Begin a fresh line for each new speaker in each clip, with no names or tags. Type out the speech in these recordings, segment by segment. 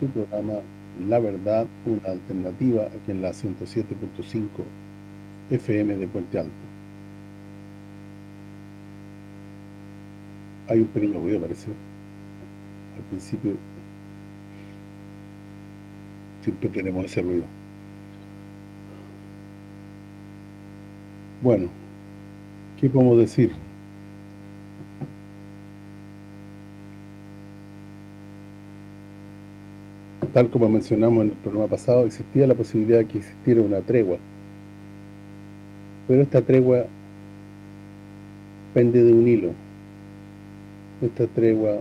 su programa La Verdad, una alternativa aquí en la 107.5 FM de Puente Alto. Hay un pequeño ruido, parece. Al principio siempre tenemos ese ruido. Bueno, ¿qué podemos decir? Tal como mencionamos en el programa pasado, existía la posibilidad de que existiera una tregua. Pero esta tregua pende de un hilo. Esta tregua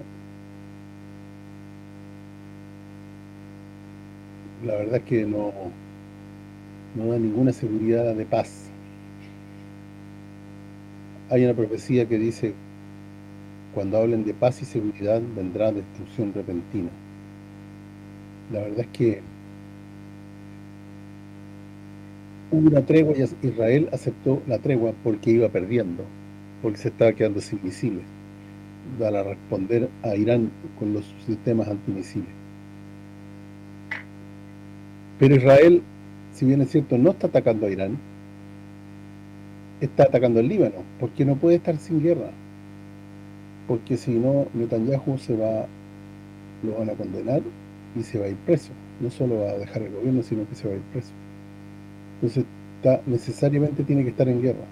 la verdad es que no, no da ninguna seguridad de paz. Hay una profecía que dice, cuando hablen de paz y seguridad vendrá destrucción repentina. La verdad es que hubo una tregua y Israel aceptó la tregua porque iba perdiendo, porque se estaba quedando sin misiles, para responder a Irán con los sistemas antimisiles. Pero Israel, si bien es cierto, no está atacando a Irán, está atacando al Líbano, porque no puede estar sin guerra. Porque si no, Netanyahu se va, lo van a condenar y se va a ir preso. No solo va a dejar el gobierno, sino que se va a ir preso. Entonces, necesariamente tiene que estar en guerra.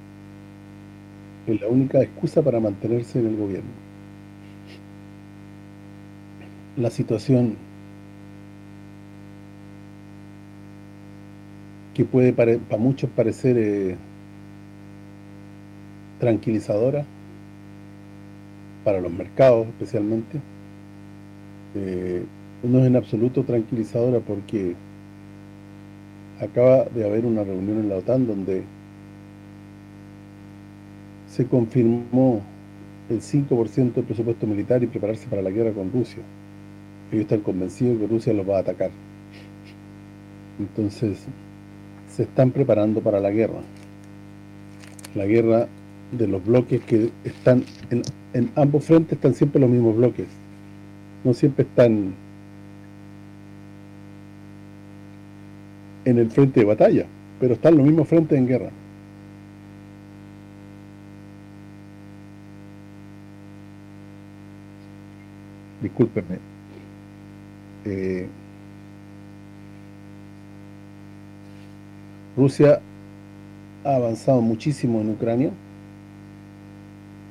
Es la única excusa para mantenerse en el gobierno. La situación que puede para, muchos parecer eh, tranquilizadora, para los mercados especialmente, eh, no es en absoluto tranquilizadora porque acaba de haber una reunión en la OTAN donde se confirmó el 5% del presupuesto militar y prepararse para la guerra con Rusia. Ellos están convencidos que Rusia los va a atacar. Entonces, se están preparando para la guerra. La guerra de los bloques que están en, en ambos frentes están siempre los mismos bloques. No siempre están en el frente de batalla, pero están los mismos frentes en guerra. Discúlpenme. Eh, Rusia ha avanzado muchísimo en Ucrania,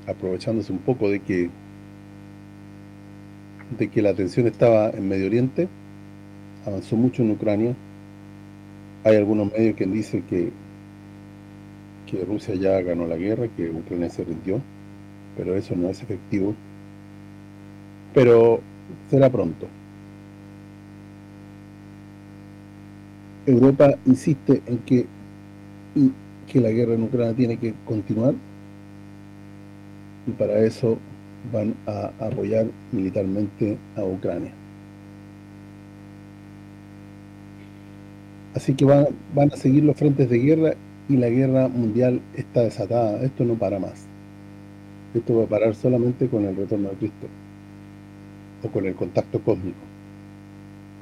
aprovechándose un poco de que de que la atención estaba en Medio Oriente, avanzó mucho en Ucrania, hay algunos medios que dicen que, que Rusia ya ganó la guerra, que Ucrania se rindió, pero eso no es efectivo. Pero será pronto. Europa insiste en que, que la guerra en Ucrania tiene que continuar y para eso van a apoyar militarmente a Ucrania. Así que van, van a seguir los frentes de guerra y la guerra mundial está desatada. Esto no para más. Esto va a parar solamente con el retorno de Cristo. O con el contacto cósmico,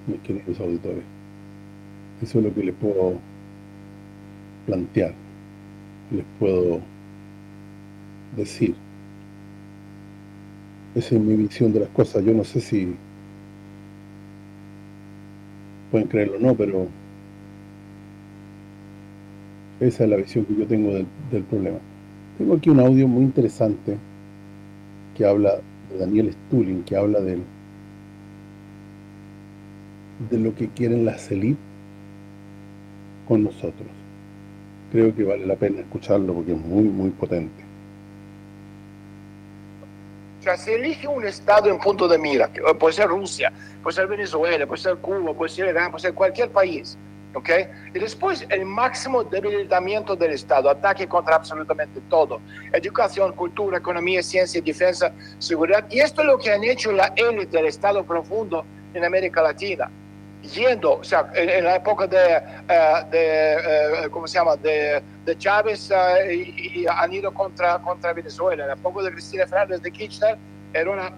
mis queridos auditores. Eso es lo que les puedo plantear. Les puedo decir. Esa es mi visión de las cosas. Yo no sé si pueden creerlo o no, pero esa es la visión que yo tengo del, problema. Tengo aquí un audio muy interesante que habla de Daniel Stulin, que habla de, de lo que quieren las élites con nosotros. Creo que vale la pena escucharlo porque es muy, muy potente.
O sea, se elige un estado en punto de mira, puede ser Rusia, puede ser Venezuela, puede ser Cuba, puede ser Irán, puede ser cualquier país ¿ok? Y después el máximo debilitamiento del Estado, ataque contra absolutamente todo, educación, cultura, economía, ciencia, defensa, seguridad, y esto es lo que han hecho la élite del Estado profundo en América Latina, yendo, o sea, en, la época de, uh, de uh, ¿cómo se llama?, de, de Chávez uh, y, y, han ido contra, contra Venezuela, en la época de Cristina Fernández de Kirchner, era una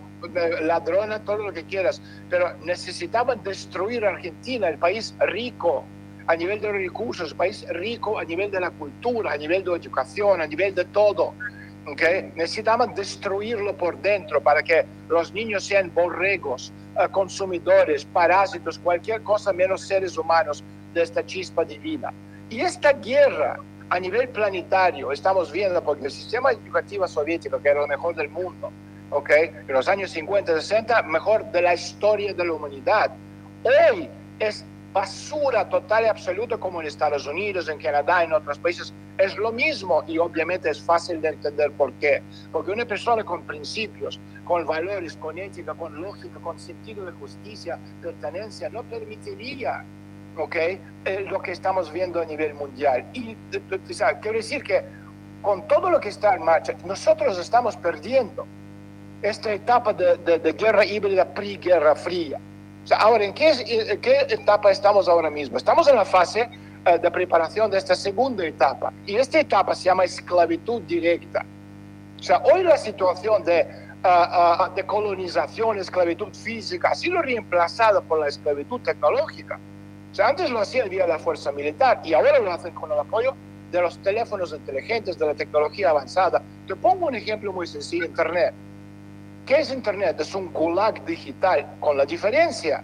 ladrona, todo lo que quieras, pero necesitaban destruir Argentina, el país rico a nivel de recursos, país rico a nivel de la cultura, a nivel de educación, a nivel de todo. ¿okay? Necesitaban destruirlo por dentro para que los niños sean borregos, uh, consumidores, parásitos, cualquier cosa menos seres humanos de esta chispa divina. Y esta guerra a nivel planetario, estamos viendo, porque el sistema educativo soviético, que era lo mejor del mundo, ¿okay? en los años 50, 60, mejor de la historia de la humanidad, hoy es basura total y absoluta como en Estados Unidos, en Canadá, en otros países. Es lo mismo y obviamente es fácil de entender por qué. Porque una persona con principios, con valores, con ética, con lógica, con sentido de justicia, pertenencia, no permitiría ¿ok? Eh, lo que estamos viendo a nivel mundial. Y o sea, quiero decir que con todo lo que está en marcha, nosotros estamos perdiendo esta etapa de, de, de guerra híbrida pre-guerra fría ahora, ¿en qué, qué, etapa estamos ahora mismo? Estamos en la fase uh, de preparación de esta segunda etapa. Y esta etapa se llama esclavitud directa. O sea, hoy la situación de, uh, uh, de colonización, esclavitud física, ha sido reemplazada por la esclavitud tecnológica. O sea, antes lo hacían vía la fuerza militar y ahora lo hacen con el apoyo de los teléfonos inteligentes, de la tecnología avanzada. Te pongo un ejemplo muy sencillo, Internet. ¿Qué es Internet? Es un gulag digital, con la diferencia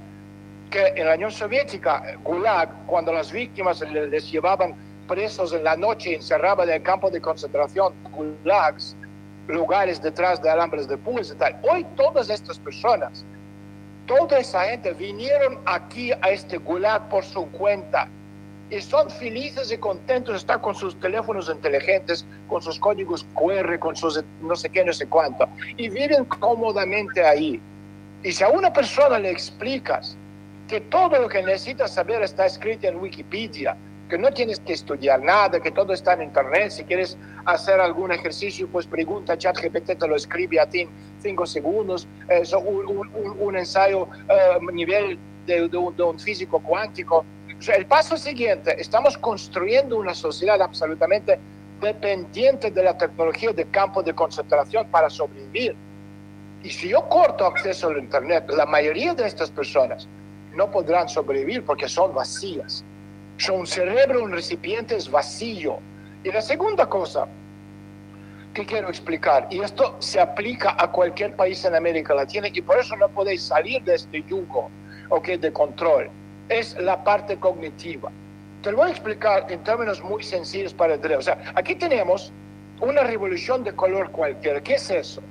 que en la Unión Soviética, gulag, cuando las víctimas les llevaban presos en la noche, encerraban en el campo de concentración, gulags, lugares detrás de alambres de púas y tal. Hoy todas estas personas, toda esa gente vinieron aquí a este gulag por su cuenta son felices y contentos estar con sus teléfonos inteligentes, con sus códigos QR, con sus no sé qué, no sé cuánto, y viven cómodamente ahí. Y si a una persona le explicas que todo lo que necesitas saber está escrito en Wikipedia, que no tienes que estudiar nada, que todo está en Internet, si quieres hacer algún ejercicio, pues pregunta, ChatGPT te lo escribe a ti en cinco segundos, es un, un, un, ensayo a uh, nivel de, de, de un físico cuántico, el paso siguiente, estamos construyendo una sociedad absolutamente dependiente de la tecnología de campo de concentración para sobrevivir. Y si yo corto acceso al Internet, la mayoría de estas personas no podrán sobrevivir porque son vacías. Son un cerebro, un recipiente es vacío. Y la segunda cosa que quiero explicar, y esto se aplica a cualquier país en América Latina, y por eso no podéis salir de este yugo okay, de control es la parte cognitiva. Te lo voy a explicar en términos muy sencillos para entender. O sea, aquí tenemos una revolución de color cualquiera. ¿Qué es eso?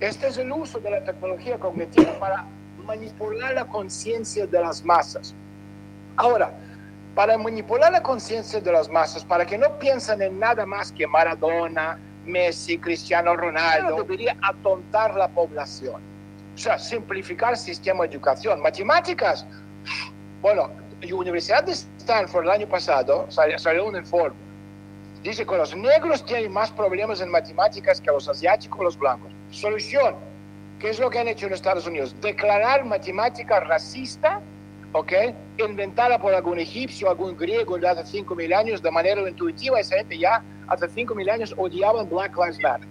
Este es el uso de la tecnología cognitiva para manipular la conciencia de las masas. Ahora, para manipular la conciencia de las masas, para que no piensen en nada más que Maradona, Messi, Cristiano Ronaldo, debería atontar la población. O sea, simplificar el sistema de educación. Matemáticas, bueno, la Universidad de Stanford el año pasado salió, un informe. Dice que los negros tienen más problemas en matemáticas que los asiáticos o los blancos. Solución. ¿Qué es lo que han hecho en Estados Unidos? Declarar matemática racista, ¿ok? Inventada por algún egipcio, algún griego de hace 5.000 años de manera intuitiva. Esa gente ya hace 5.000 años odiaban Black Lives Matter.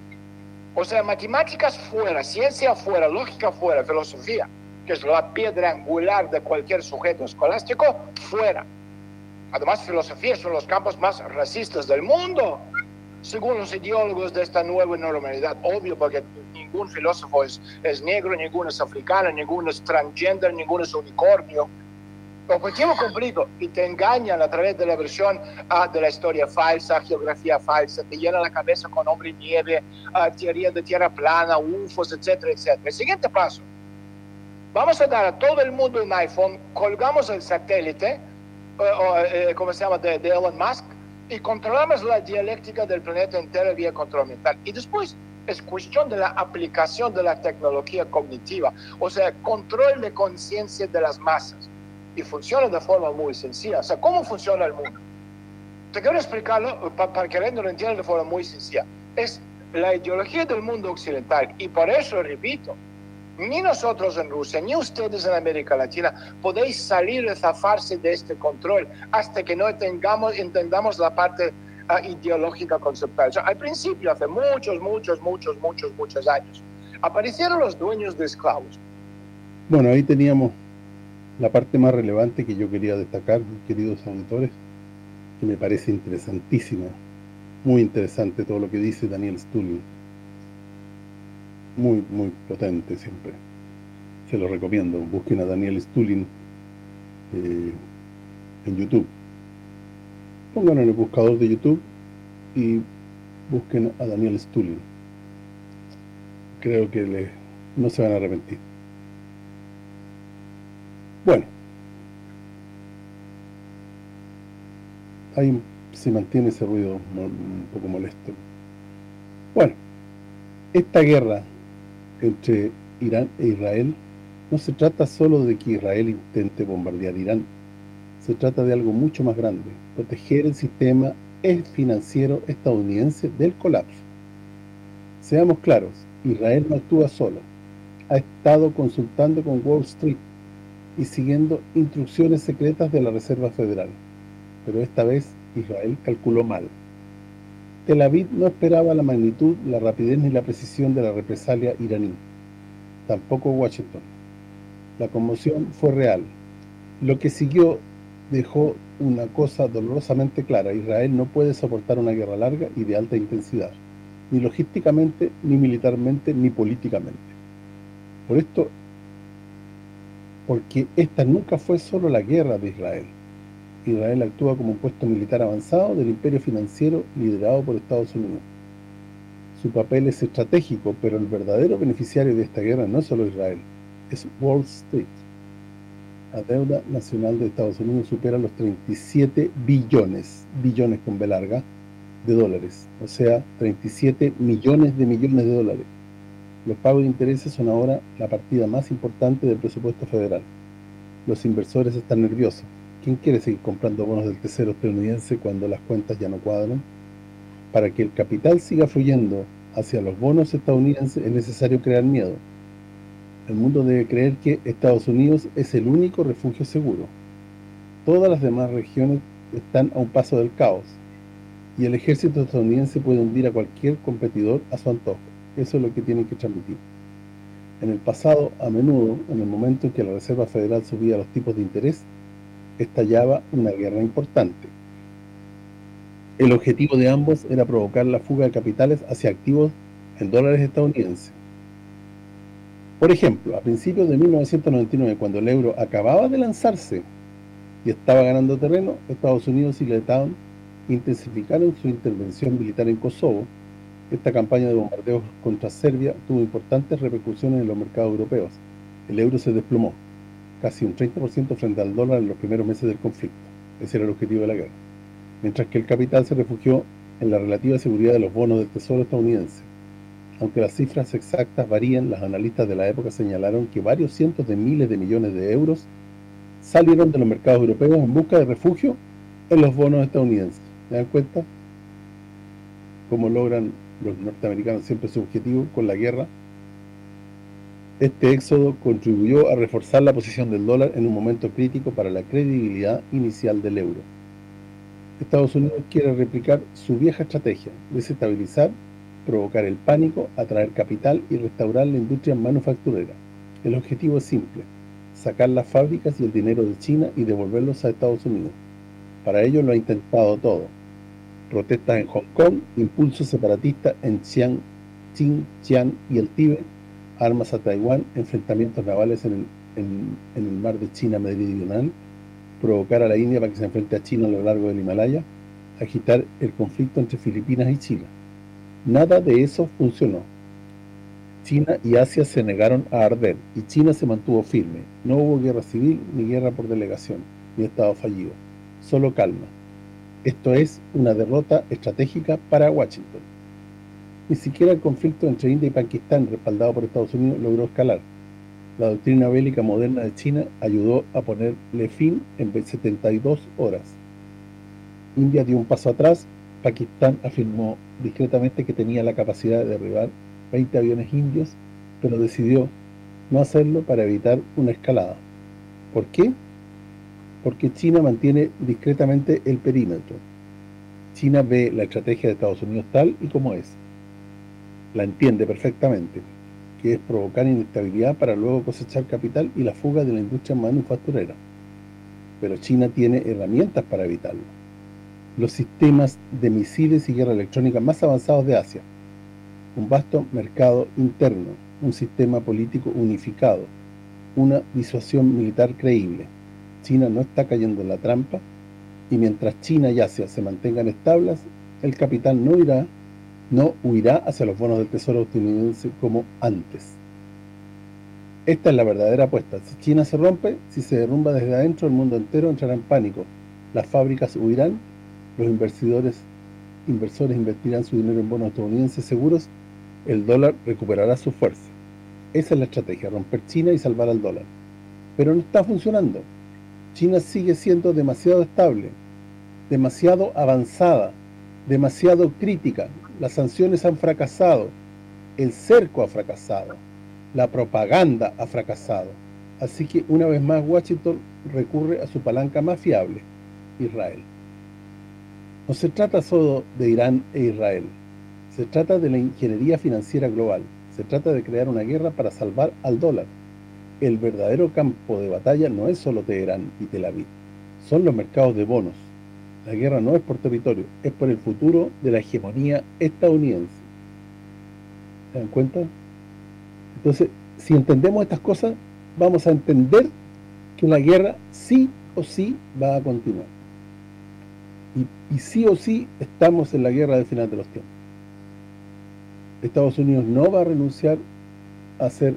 O sea, matemáticas fuera, ciencia fuera, lógica fuera, filosofía que es la piedra angular de cualquier sujeto escolástico, fuera. Además, filosofía son los campos más racistas del mundo, según los ideólogos de esta nueva normalidad. Obvio, porque ningún filósofo es, es negro, ninguno es africano, ninguno es transgender, ninguno es unicornio. Objetivo cumplido. Y te engañan a través de la versión uh, de la historia falsa, geografía falsa, te llenan la cabeza con hombre y nieve, uh, teoría de tierra plana, UFOs, etcétera, etcétera. El siguiente paso Vamos a dar a todo el mundo un iPhone, colgamos el satélite, eh, como se llama, de, Elon Musk, y controlamos la dialéctica del planeta entero vía control mental. Y después es cuestión de la aplicación de la tecnología cognitiva, o sea, control de conciencia de las masas. Y funciona de forma muy sencilla. O sea, ¿cómo funciona el mundo? Te quiero explicarlo para, para que lo entiendan de forma muy sencilla. Es la ideología del mundo occidental. Y por eso, repito, ni nosotros en Rusia, ni ustedes en América Latina podéis salir de zafarse de este control hasta que no tengamos, entendamos la parte uh, ideológica conceptual. al principio, hace muchos, muchos, muchos, muchos, muchos años, Aparecieron los dueños de esclavos.
Bueno, ahí teníamos la parte más relevante que yo quería destacar, queridos auditores, que me parece interesantísima, muy interesante todo lo que dice Daniel Stulin. Muy, muy potente siempre. Se lo recomiendo, busquen a Daniel Stulin eh, en YouTube. Pónganlo en el buscador de YouTube y busquen a Daniel Stulin. Creo que le, no se van a arrepentir. Bueno. Ahí se mantiene ese ruido un poco molesto. Bueno, esta guerra entre Irán e Israel no se trata solo de que Israel intente bombardear Irán, se trata de algo mucho más grande, proteger el sistema financiero estadounidense del colapso. Seamos claros, Israel no actúa solo, ha estado consultando con Wall Street y siguiendo instrucciones secretas de la Reserva Federal. Pero esta vez Israel calculó mal. Tel Aviv no esperaba la magnitud, la rapidez ni la precisión de la represalia iraní. Tampoco Washington. La conmoción fue real. Lo que siguió dejó una cosa dolorosamente clara. Israel no puede soportar una guerra larga y de alta intensidad, ni logísticamente, ni militarmente, ni políticamente. Por esto porque esta nunca fue solo la guerra de Israel. Israel actúa como un puesto militar avanzado del imperio financiero liderado por Estados Unidos. Su papel es estratégico, pero el verdadero beneficiario de esta guerra no es solo Israel, es Wall Street. La deuda nacional de Estados Unidos supera los 37 billones, billones con B larga, de dólares, o sea, 37 millones de millones de dólares. Los pagos de intereses son ahora la partida más importante del presupuesto federal. Los inversores están nerviosos. ¿Quién quiere seguir comprando bonos del Tesoro estadounidense cuando las cuentas ya no cuadran? Para que el capital siga fluyendo hacia los bonos estadounidenses es necesario crear miedo. El mundo debe creer que Estados Unidos es el único refugio seguro. Todas las demás regiones están a un paso del caos y el ejército estadounidense puede hundir a cualquier competidor a su antojo. Eso es lo que tienen que transmitir. En el pasado, a menudo, en el momento en que la Reserva Federal subía los tipos de interés, estallaba una guerra importante. El objetivo de ambos era provocar la fuga de capitales hacia activos en dólares estadounidenses. Por ejemplo, a principios de 1999, cuando el euro acababa de lanzarse y estaba ganando terreno, Estados Unidos y Letown intensificaron su intervención militar en Kosovo esta campaña de bombardeos contra Serbia tuvo importantes repercusiones en los mercados europeos. El euro se desplomó, casi un 30% frente al dólar en los primeros meses del conflicto. Ese era el objetivo de la guerra. Mientras que el capital se refugió en la relativa seguridad de los bonos del Tesoro estadounidense. Aunque las cifras exactas varían, las analistas de la época señalaron que varios cientos de miles de millones de euros salieron de los mercados europeos en busca de refugio en los bonos estadounidenses. ¿Se dan cuenta? Cómo logran los norteamericanos siempre su objetivo con la guerra, este éxodo contribuyó a reforzar la posición del dólar en un momento crítico para la credibilidad inicial del euro. Estados Unidos quiere replicar su vieja estrategia, desestabilizar, provocar el pánico, atraer capital y restaurar la industria manufacturera. El objetivo es simple, sacar las fábricas y el dinero de China y devolverlos a Estados Unidos. Para ello lo ha intentado todo, protestas en Hong Kong, impulso separatista en Xinjiang y el Tíbet, armas a Taiwán, enfrentamientos navales en el, mar de China meridional, provocar a la India para que se enfrente a China a lo largo del Himalaya, agitar el conflicto entre Filipinas y China. Nada de eso funcionó. China y Asia se negaron a arder y China se mantuvo firme. No hubo guerra civil ni guerra por delegación, ni Estado fallido. Solo calma. Esto es una derrota estratégica para Washington. Ni siquiera el conflicto entre India y Pakistán, respaldado por Estados Unidos, logró escalar. La doctrina bélica moderna de China ayudó a ponerle fin en 72 horas. India dio un paso atrás, Pakistán afirmó discretamente que tenía la capacidad de derribar 20 aviones indios, pero decidió no hacerlo para evitar una escalada. ¿Por qué? porque China mantiene discretamente el perímetro. China ve la estrategia de Estados Unidos tal y como es. La entiende perfectamente. que es provocar inestabilidad para luego cosechar capital y la fuga de la industria manufacturera. Pero China tiene herramientas para evitarlo. Los sistemas de misiles y guerra electrónica más avanzados de Asia, un vasto mercado interno, un sistema político unificado, una disuasión militar creíble. China no está cayendo en la trampa y mientras China y Asia se mantengan estables, el capital no irá no huirá hacia los bonos del tesoro estadounidense como antes. Esta es la verdadera apuesta. Si China se rompe, si se derrumba desde adentro, el mundo entero entrará en pánico. Las fábricas huirán, los inversores, invertirán su dinero en bonos estadounidenses seguros, el dólar recuperará su fuerza. Esa es la estrategia, romper China y salvar al dólar. Pero no está funcionando. China sigue siendo demasiado estable, demasiado avanzada, demasiado crítica, las sanciones han fracasado, el cerco ha fracasado, la propaganda ha fracasado. Así que una vez más Washington recurre a su palanca más fiable, Israel. No se trata solo de Irán e Israel, se trata de la ingeniería financiera global, se trata de crear una guerra para salvar al dólar. El verdadero campo de batalla no es solo Teherán y Tel Aviv, son los mercados de bonos, la guerra no es por territorio, es por el futuro de la hegemonía estadounidense. ¿Se dan cuenta? Entonces, si entendemos estas cosas, vamos a entender que la guerra sí o sí va a continuar. Y, y sí o sí estamos en la guerra del final de los tiempos. Estados Unidos no va a renunciar a ser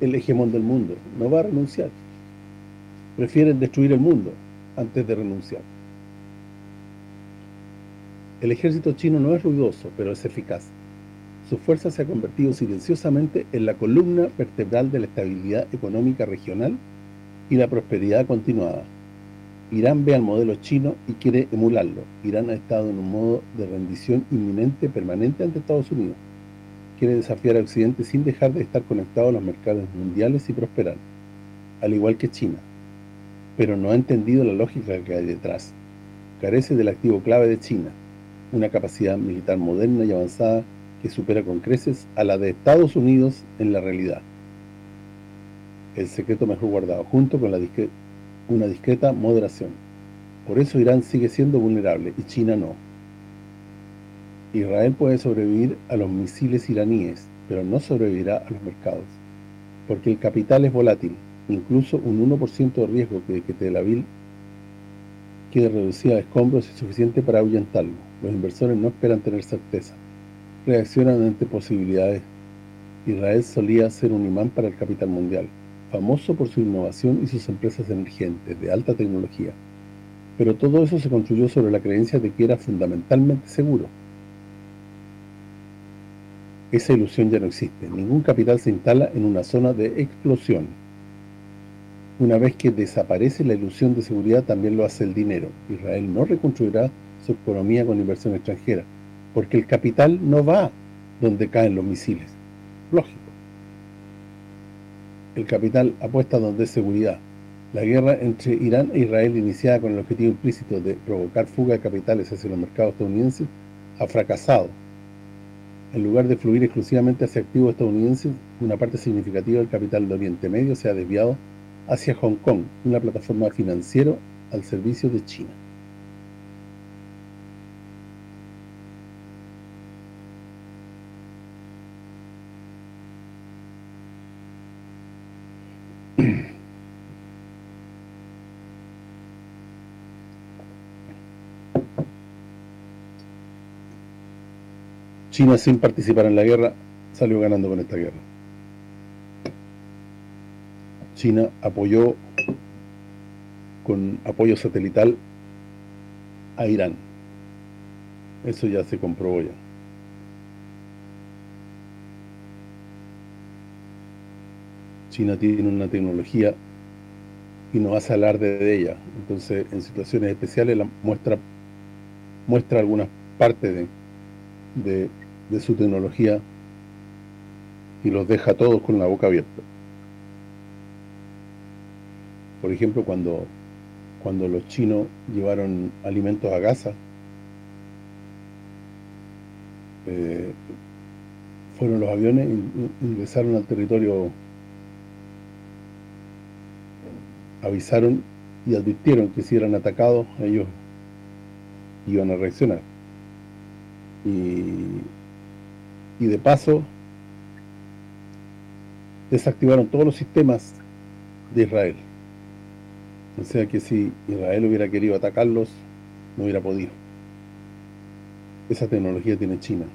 el hegemón del mundo, no va a renunciar. Prefieren destruir el mundo antes de renunciar. El ejército chino no es ruidoso, pero es eficaz. Su fuerza se ha convertido silenciosamente en la columna vertebral de la estabilidad económica regional y la prosperidad continuada. Irán ve al modelo chino y quiere emularlo. Irán ha estado en un modo de rendición inminente permanente ante Estados Unidos. Quiere desafiar a Occidente sin dejar de estar conectado a los mercados mundiales y prosperar, al igual que China. Pero no ha entendido la lógica que hay detrás. Carece del activo clave de China, una capacidad militar moderna y avanzada que supera con creces a la de Estados Unidos en la realidad. El secreto mejor guardado, junto con la una discreta moderación. Por eso Irán sigue siendo vulnerable y China no. Israel puede sobrevivir a los misiles iraníes, pero no sobrevivirá a los mercados, porque el capital es volátil, incluso un 1% de riesgo de que Tel Aviv quede reducida a escombros es suficiente para ahuyentarlo. Los inversores no esperan tener certeza. Reaccionan ante posibilidades. Israel solía ser un imán para el capital mundial, famoso por su innovación y sus empresas emergentes, de alta tecnología. Pero todo eso se construyó sobre la creencia de que era fundamentalmente seguro. Esa ilusión ya no existe. Ningún capital se instala en una zona de explosión. Una vez que desaparece la ilusión de seguridad, también lo hace el dinero. Israel no reconstruirá su economía con inversión extranjera, porque el capital no va donde caen los misiles. Lógico. El capital apuesta donde es seguridad. La guerra entre Irán e Israel, iniciada con el objetivo implícito de provocar fuga de capitales hacia los mercados estadounidenses, ha fracasado. En lugar de fluir exclusivamente hacia activos estadounidenses, una parte significativa del capital de Oriente Medio se ha desviado hacia Hong Kong, una plataforma financiera al servicio de China. China sin participar en la guerra salió ganando con esta guerra. China apoyó con apoyo satelital a Irán. Eso ya se comprobó ya. China tiene una tecnología y no hace alarde de ella. Entonces, en situaciones especiales la muestra muestra algunas partes de, su tecnología y los deja todos con la boca abierta por ejemplo, cuando cuando los chinos llevaron alimentos a Gaza, eh, fueron los aviones, ingresaron al territorio, avisaron y advirtieron que si eran atacados, ellos iban a reaccionar. Y, de paso, desactivaron todos los sistemas de Israel. O sea que si Israel hubiera querido atacarlos, no hubiera podido. Esa tecnología tiene China.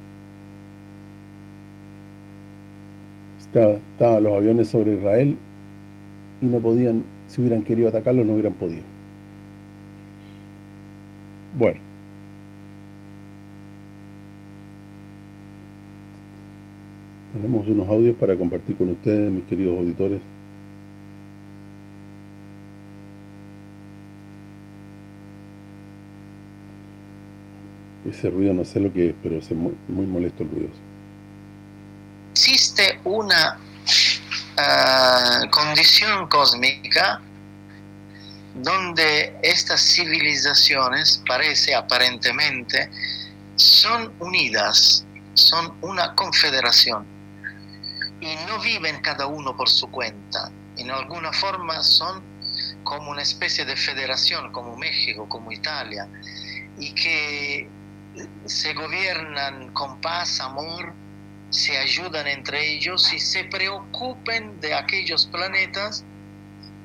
estaban los aviones sobre Israel y no podían, si hubieran querido atacarlos, no hubieran podido. Bueno. Tenemos unos audios para compartir con ustedes, mis queridos auditores. Ese ruido no sé lo que es, pero es muy, molesto el ruido.
Existe una ah, condición cósmica donde estas civilizaciones, parece aparentemente, son unidas, son una confederación y no viven cada uno por su cuenta. En alguna forma son como una especie de federación, como México, como Italia, y que se gobiernan con paz, amor, se ayudan entre ellos y se preocupen de aquellos planetas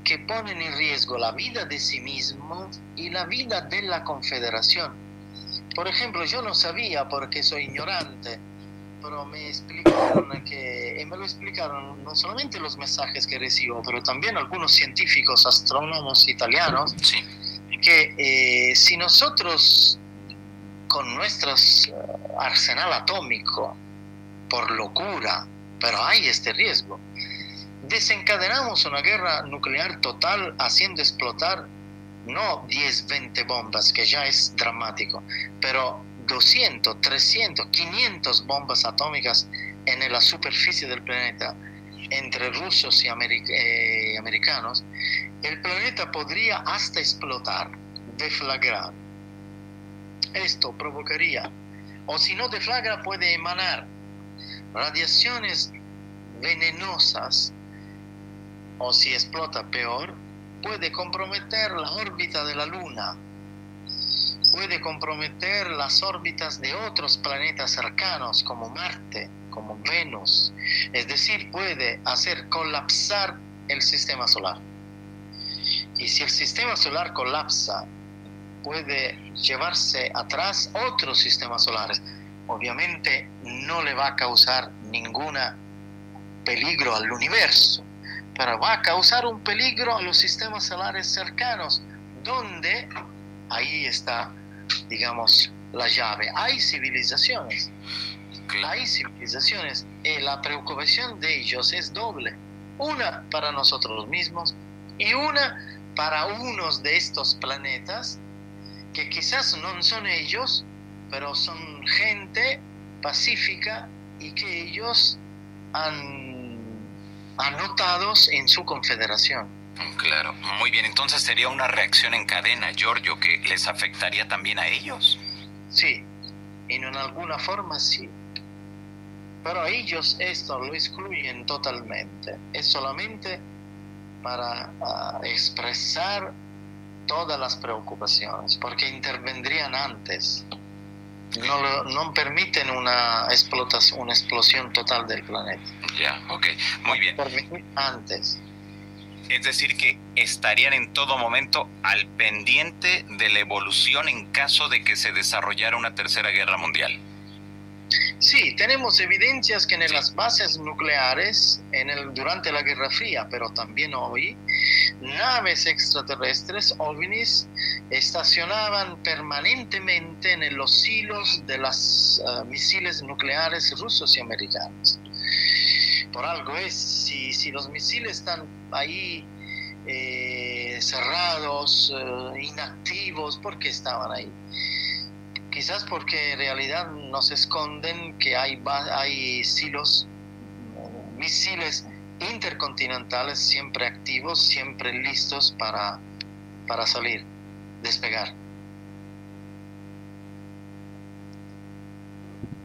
que ponen en riesgo la vida de sí mismos y la vida de la confederación. Por ejemplo, yo no sabía porque soy ignorante, pero me explicaron que, y me lo explicaron no solamente los mensajes que recibo, pero también algunos científicos, astrónomos italianos, que eh, si nosotros con nuestro eh, arsenal atómico, por locura, pero hay este riesgo, desencadenamos una guerra nuclear total haciendo explotar no 10, 20 bombas, que ya es dramático, pero 200, 300, 500 bombas atómicas en la superficie del planeta entre rusos y eh, americanos, el planeta podría hasta explotar, deflagrar. Esto provocaría, o si no deflagra, puede emanar radiaciones venenosas, o si explota peor, puede comprometer la órbita de la Luna, puede comprometer las órbitas de otros planetas cercanos como Marte, como Venus, es decir, puede hacer colapsar el sistema solar. Y si el sistema solar colapsa, puede llevarse atrás otros sistemas solares. Obviamente no le va a causar ningún peligro al universo, pero va a causar un peligro a los sistemas solares cercanos, donde ahí está, digamos, la llave. Hay civilizaciones, hay civilizaciones, y la preocupación de ellos es doble. Una para nosotros mismos y una para unos de estos planetas que quizás no son ellos, pero son gente pacífica y que ellos han anotados en su confederación.
Claro, muy bien. Entonces sería una reacción en cadena, Giorgio, que les afectaría también a ellos.
Sí, en alguna forma sí. Pero ellos esto lo excluyen totalmente. Es solamente para ah, expresar todas las preocupaciones, porque intervendrían antes. No, no permiten una, explotación, una explosión total del planeta.
Ya, ok, muy bien.
Antes.
Es decir, que estarían en todo momento al pendiente de la evolución en caso de que se desarrollara una tercera guerra mundial.
Sí, tenemos evidencias que en las bases nucleares, en el, durante la Guerra Fría, pero también hoy, naves extraterrestres, ovnis, estacionaban permanentemente en los silos de los ah, misiles nucleares rusos y americanos. Por algo es, si, si los misiles están ahí eh, cerrados, eh, inactivos, ¿por qué estaban ahí? Quizás porque en realidad nos esconden que hay, hay silos, misiles intercontinentales siempre activos, siempre listos para, para salir, despegar.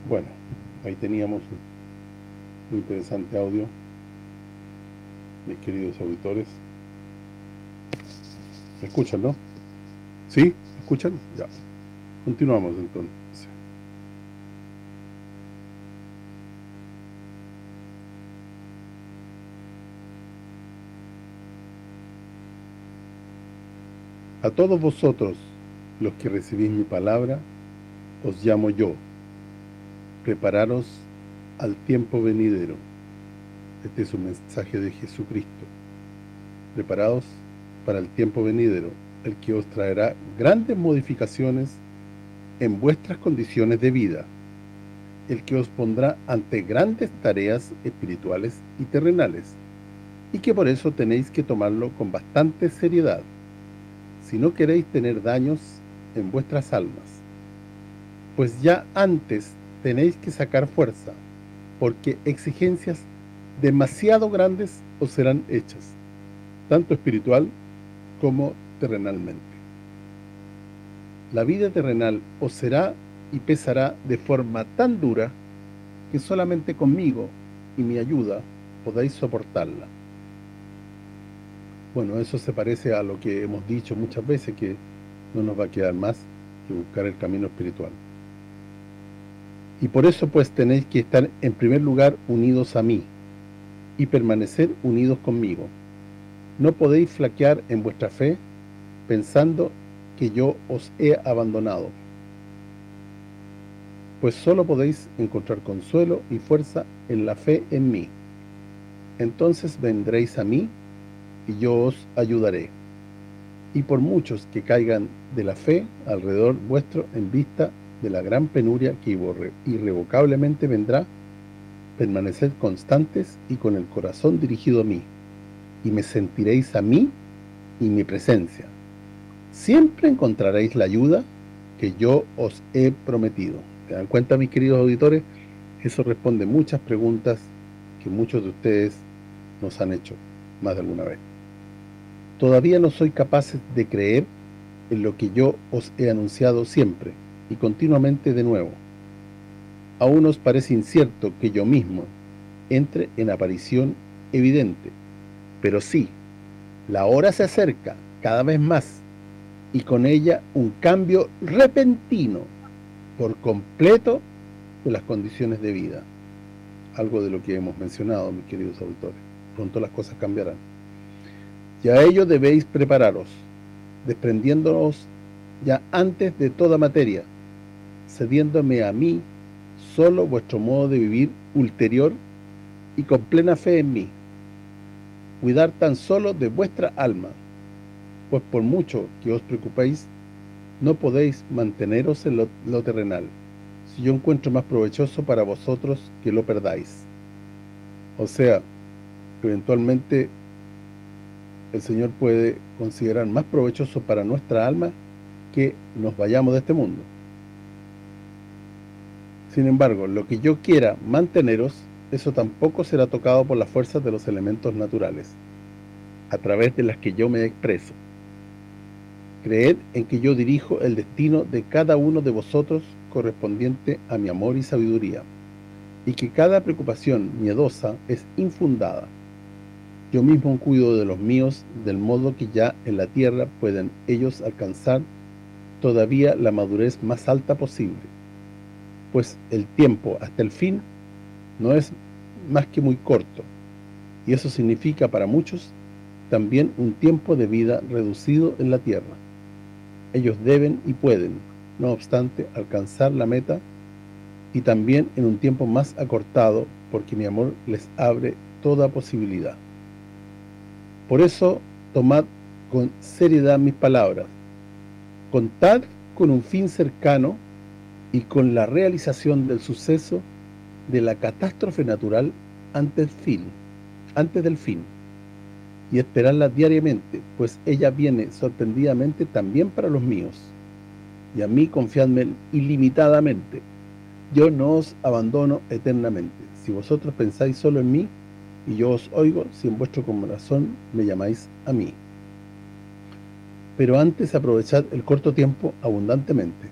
Bueno, ahí teníamos Muy interesante audio, mis queridos auditores. ¿Me escuchan, no? ¿Sí? ¿Me escuchan? Ya. Continuamos entonces. A todos vosotros, los que recibís mi palabra, os llamo yo. Prepararos al tiempo venidero. Este es un mensaje de Jesucristo. Preparados para el tiempo venidero, el que os traerá grandes modificaciones en vuestras condiciones de vida, el que os pondrá ante grandes tareas espirituales y terrenales, y que por eso tenéis que tomarlo con bastante seriedad si no queréis tener daños en vuestras almas. Pues ya antes tenéis que sacar fuerza, porque exigencias demasiado grandes os serán hechas, tanto espiritual como terrenalmente. La vida terrenal os será y pesará de forma tan dura que solamente conmigo y mi ayuda podáis soportarla. Bueno, eso se parece a lo que hemos dicho muchas veces, que no nos va a quedar más que buscar el camino espiritual. Y por eso pues tenéis que estar en primer lugar unidos a mí y permanecer unidos conmigo. No podéis flaquear en vuestra fe pensando que yo os he abandonado. Pues solo podéis encontrar consuelo y fuerza en la fe en mí. Entonces vendréis a mí y yo os ayudaré. Y por muchos que caigan de la fe alrededor vuestro en vista de la gran penuria que irrevocablemente vendrá, permaneced constantes y con el corazón dirigido a mí, y me sentiréis a mí y mi presencia. Siempre encontraréis la ayuda que yo os he prometido. ¿Te dan cuenta, mis queridos auditores? Eso responde muchas preguntas que muchos de ustedes nos han hecho más de alguna vez. Todavía no soy capaz de creer en lo que yo os he anunciado siempre y continuamente de nuevo. Aún os parece incierto que yo mismo entre en aparición evidente, pero sí, la hora se acerca cada vez más y con ella un cambio repentino por completo de las condiciones de vida. Algo de lo que hemos mencionado, mis queridos autores. Pronto las cosas cambiarán. Y a ello debéis prepararos, desprendiéndoos ya antes de toda materia, cediéndome a mí solo vuestro modo de vivir ulterior y con plena fe en mí. Cuidar tan solo de vuestra alma, pues por mucho que os preocupéis, no podéis manteneros en lo, terrenal, si yo encuentro más provechoso para vosotros que lo perdáis. O sea, eventualmente el Señor puede considerar más provechoso para nuestra alma que nos vayamos de este mundo. Sin embargo, lo que yo quiera manteneros, eso tampoco será tocado por las fuerzas de los elementos naturales, a través de las que yo me expreso. Creed en que yo dirijo el destino de cada uno de vosotros correspondiente a mi amor y sabiduría, y que cada preocupación miedosa es infundada, yo mismo cuido de los míos, del modo que ya en la tierra pueden ellos alcanzar todavía la madurez más alta posible. Pues el tiempo hasta el fin no es más que muy corto, y eso significa para muchos también un tiempo de vida reducido en la tierra. Ellos deben y pueden, no obstante, alcanzar la meta y también en un tiempo más acortado, porque mi amor les abre toda posibilidad. Por eso, tomad con seriedad mis palabras. Contad con un fin cercano y con la realización del suceso de la catástrofe natural antes del fin, antes del fin. Y esperarla diariamente, pues ella viene sorprendidamente también para los míos. Y a mí confiadme ilimitadamente. Yo no os abandono eternamente. Si vosotros pensáis solo en mí, y yo os oigo si en vuestro corazón me llamáis a mí. Pero antes aprovechad el corto tiempo abundantemente.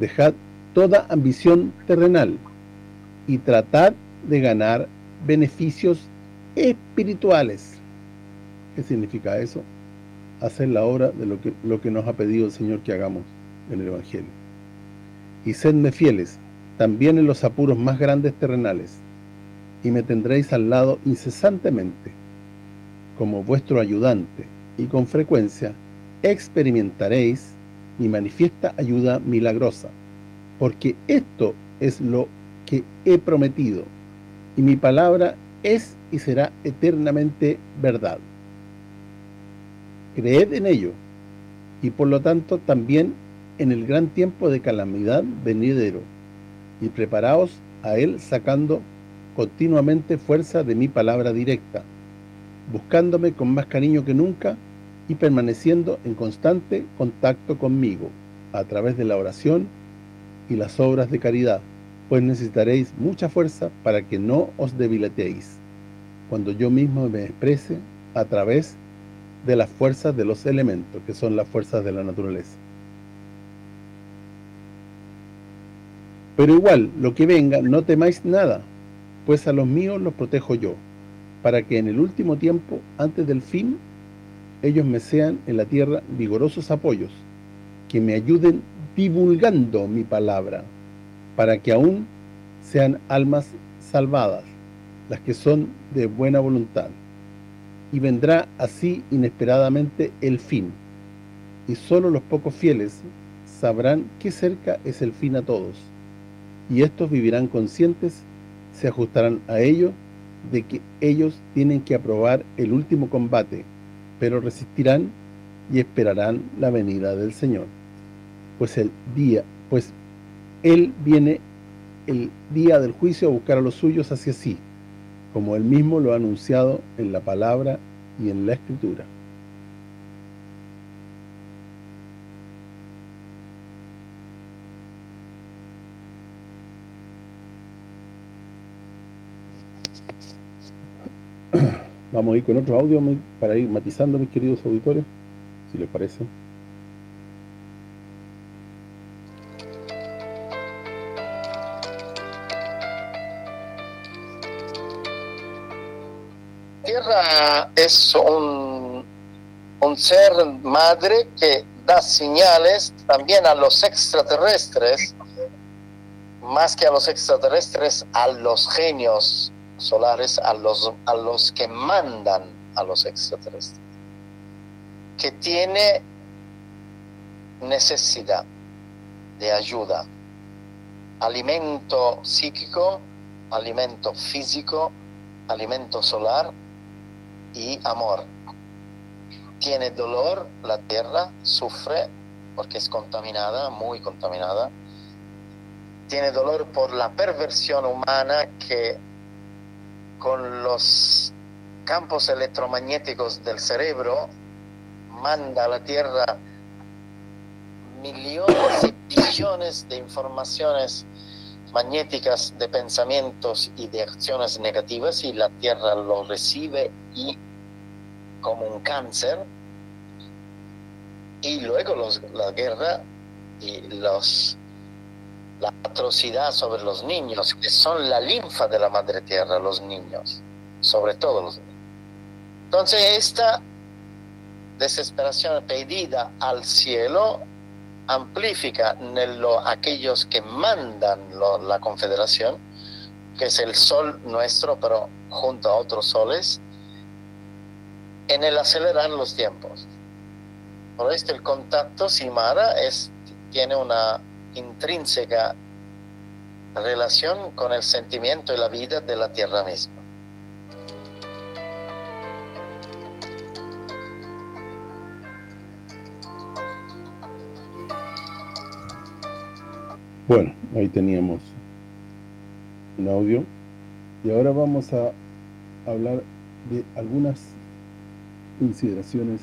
Dejad toda ambición terrenal y tratad de ganar beneficios espirituales. ¿Qué significa eso? Hacer la obra de lo que, lo que nos ha pedido el Señor que hagamos en el Evangelio. Y sedme fieles, también en los apuros más grandes terrenales, y me tendréis al lado incesantemente, como vuestro ayudante, y con frecuencia experimentaréis mi manifiesta ayuda milagrosa, porque esto es lo que he prometido, y mi palabra es y será eternamente verdad. Creed en ello, y por lo tanto también en el gran tiempo de calamidad venidero, y preparaos a él sacando continuamente fuerza de mi palabra directa, buscándome con más cariño que nunca y permaneciendo en constante contacto conmigo a través de la oración y las obras de caridad, pues necesitaréis mucha fuerza para que no os debilitéis, cuando yo mismo me exprese a través de las fuerzas de los elementos, que son las fuerzas de la naturaleza. Pero igual, lo que venga, no temáis nada, pues a los míos los protejo yo, para que en el último tiempo, antes del fin, ellos me sean en la tierra vigorosos apoyos, que me ayuden divulgando mi palabra, para que aún sean almas salvadas, las que son de buena voluntad. Y vendrá así inesperadamente el fin, y solo los pocos fieles sabrán qué cerca es el fin a todos. Y estos vivirán conscientes, se ajustarán a ello, de que ellos tienen que aprobar el último combate, pero resistirán y esperarán la venida del Señor. Pues el día, pues Él viene el día del juicio a buscar a los suyos hacia sí, como Él mismo lo ha anunciado en la palabra y en la Escritura. Vamos a ir con otro audio para ir matizando, mis queridos auditores, si les parece.
Es un, un ser madre que da señales también a los extraterrestres, más que a los extraterrestres, a los genios solares a los, a los que mandan a los extraterrestres, que tiene necesidad de ayuda, alimento psíquico, alimento físico, alimento solar y amor. Tiene dolor la tierra, sufre porque es contaminada, muy contaminada. Tiene dolor por la perversión humana que con los campos electromagnéticos del cerebro, manda a la Tierra millones y billones de informaciones magnéticas de pensamientos y de acciones negativas y la Tierra lo recibe y como un cáncer y luego la guerra y los la atrocidad sobre los niños, que son la linfa de la madre tierra, los niños, sobre todo los niños. Entonces esta desesperación pedida al cielo amplifica en lo, aquellos que mandan la confederación, que es el sol nuestro, pero junto a otros soles, en el acelerar los tiempos. Por esto el contacto Simara es, tiene una intrínseca relación con el sentimiento y la vida de la tierra misma.
Bueno, ahí teníamos un audio y ahora vamos a hablar de algunas consideraciones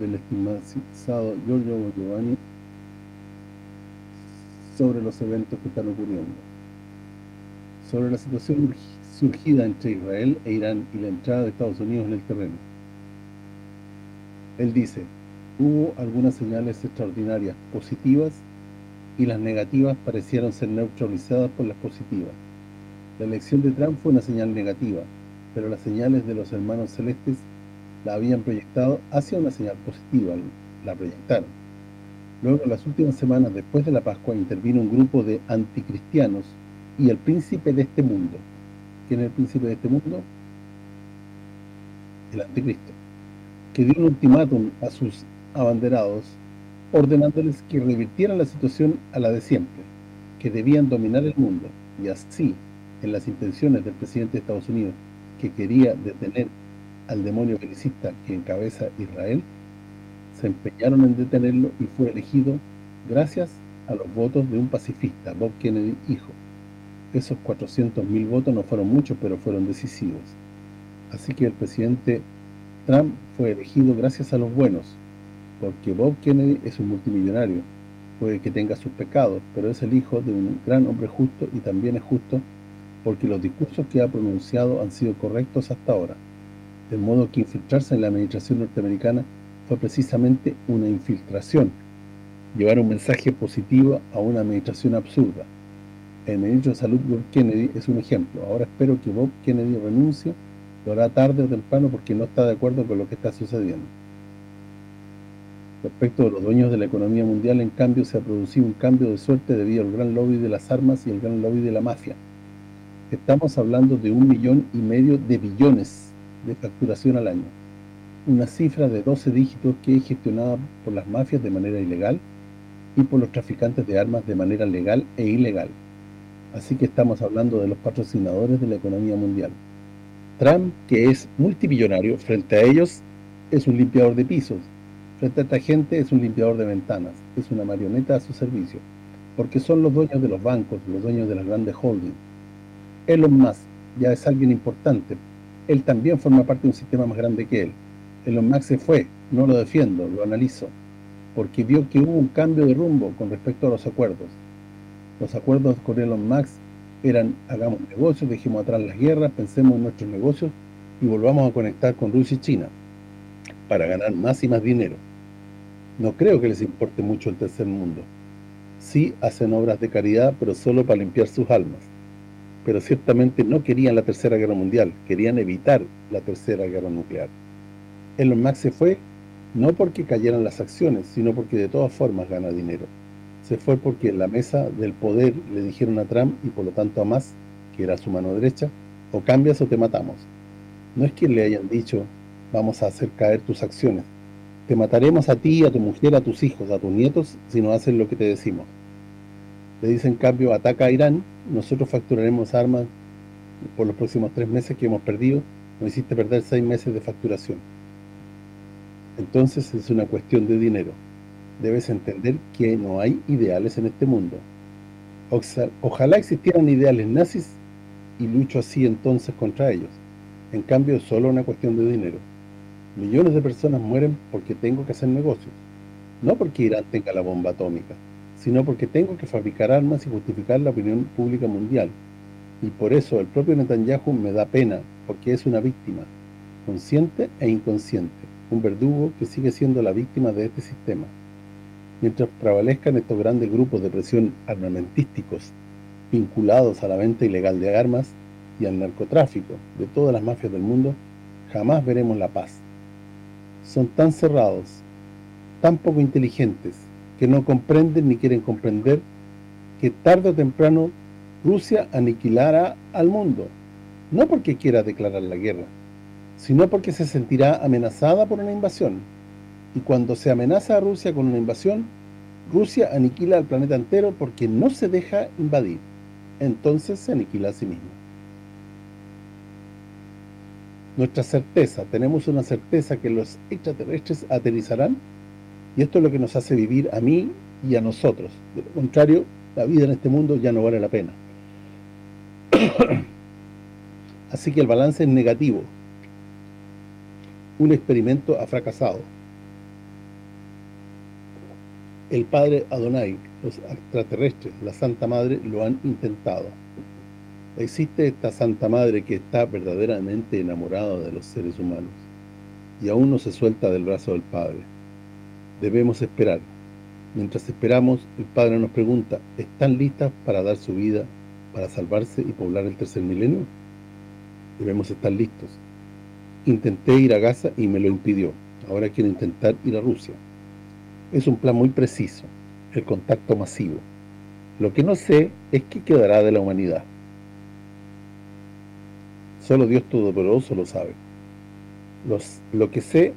del estimado Giorgio Giovanni sobre los eventos que están ocurriendo. Sobre la situación surgida entre Israel e Irán y la entrada de Estados Unidos en el terreno. Él dice, hubo algunas señales extraordinarias positivas y las negativas parecieron ser neutralizadas por las positivas. La elección de Trump fue una señal negativa, pero las señales de los hermanos celestes la habían proyectado hacia una señal positiva, la proyectaron. Luego, las últimas semanas después de la Pascua, intervino un grupo de anticristianos y el príncipe de este mundo. ¿Quién es el príncipe de este mundo? El anticristo. Que dio un ultimátum a sus abanderados, ordenándoles que revirtieran la situación a la de siempre, que debían dominar el mundo, y así, en las intenciones del presidente de Estados Unidos, que quería detener al demonio belicista que encabeza Israel, se empeñaron en detenerlo y fue elegido gracias a los votos de un pacifista, Bob Kennedy, hijo. Esos 400.000 votos no fueron muchos, pero fueron decisivos. Así que el presidente Trump fue elegido gracias a los buenos, porque Bob Kennedy es un multimillonario, puede que tenga sus pecados, pero es el hijo de un gran hombre justo y también es justo porque los discursos que ha pronunciado han sido correctos hasta ahora. De modo que infiltrarse en la administración norteamericana fue precisamente una infiltración, llevar un mensaje positivo a una administración absurda. El ministro de Salud Bob Kennedy es un ejemplo. Ahora espero que Bob Kennedy renuncie, lo hará tarde o temprano porque no está de acuerdo con lo que está sucediendo. Respecto a los dueños de la economía mundial, en cambio, se ha producido un cambio de suerte debido al gran lobby de las armas y el gran lobby de la mafia. Estamos hablando de un millón y medio de billones de facturación al año. Una cifra de 12 dígitos que es gestionada por las mafias de manera ilegal y por los traficantes de armas de manera legal e ilegal. Así que estamos hablando de los patrocinadores de la economía mundial. Trump, que es multimillonario, frente a ellos es un limpiador de pisos, Frente a esta gente es un limpiador de ventanas, es una marioneta a su servicio, porque son los dueños de los bancos, los dueños de las grandes holdings. Elon Musk ya es alguien importante, él también forma parte de un sistema más grande que él. Elon Musk se fue, no lo defiendo, lo analizo, porque vio que hubo un cambio de rumbo con respecto a los acuerdos. Los acuerdos con Elon Musk eran, hagamos negocios, dejemos atrás las guerras, pensemos en nuestros negocios y volvamos a conectar con Rusia y China para ganar más y más dinero. No creo que les importe mucho el tercer mundo. Sí hacen obras de caridad, pero solo para limpiar sus almas. Pero ciertamente no querían la tercera guerra mundial, querían evitar la tercera guerra nuclear. Elon Musk se fue no porque cayeran las acciones, sino porque de todas formas gana dinero. Se fue porque en la mesa del poder le dijeron a Trump y por lo tanto a Musk, que era su mano derecha, o cambias o te matamos. No es que le hayan dicho, vamos a hacer caer tus acciones. Te mataremos a ti, a tu mujer, a tus hijos, a tus nietos, si no haces lo que te decimos. Le dicen, en cambio, ataca a Irán, nosotros facturaremos armas por los próximos tres meses que hemos perdido, nos hiciste perder seis meses de facturación. Entonces es una cuestión de dinero. Debes entender que no hay ideales en este mundo. Ojalá existieran ideales nazis y lucho así entonces contra ellos. En cambio, es solo una cuestión de dinero. Millones de personas mueren porque tengo que hacer negocios. No porque Irán tenga la bomba atómica, sino porque tengo que fabricar armas y justificar la opinión pública mundial. Y por eso el propio Netanyahu me da pena, porque es una víctima, consciente e inconsciente, un verdugo que sigue siendo la víctima de este sistema. Mientras prevalezcan estos grandes grupos de presión armamentísticos vinculados a la venta ilegal de armas y al narcotráfico de todas las mafias del mundo, jamás veremos la paz son tan cerrados, tan poco inteligentes, que no comprenden ni quieren comprender que tarde o temprano Rusia aniquilará al mundo, no porque quiera declarar la guerra, sino porque se sentirá amenazada por una invasión. Y cuando se amenaza a Rusia con una invasión, Rusia aniquila al planeta entero porque no se deja invadir. Entonces se aniquila a sí misma nuestra certeza, tenemos una certeza que los extraterrestres aterrizarán y esto es lo que nos hace vivir a mí y a nosotros. De lo contrario, la vida en este mundo ya no vale la pena. Así que el balance es negativo. Un experimento ha fracasado. El Padre Adonai, los extraterrestres, la Santa Madre, lo han intentado Existe esta Santa Madre que está verdaderamente enamorada de los seres humanos y aún no se suelta del brazo del Padre. Debemos esperar. Mientras esperamos, el Padre nos pregunta, ¿están listas para dar su vida para salvarse y poblar el tercer milenio? Debemos estar listos. Intenté ir a Gaza y me lo impidió. Ahora quiero intentar ir a Rusia. Es un plan muy preciso, el contacto masivo. Lo que no sé es qué quedará de la humanidad. Solo Dios Todopoderoso lo sabe. Lo que sé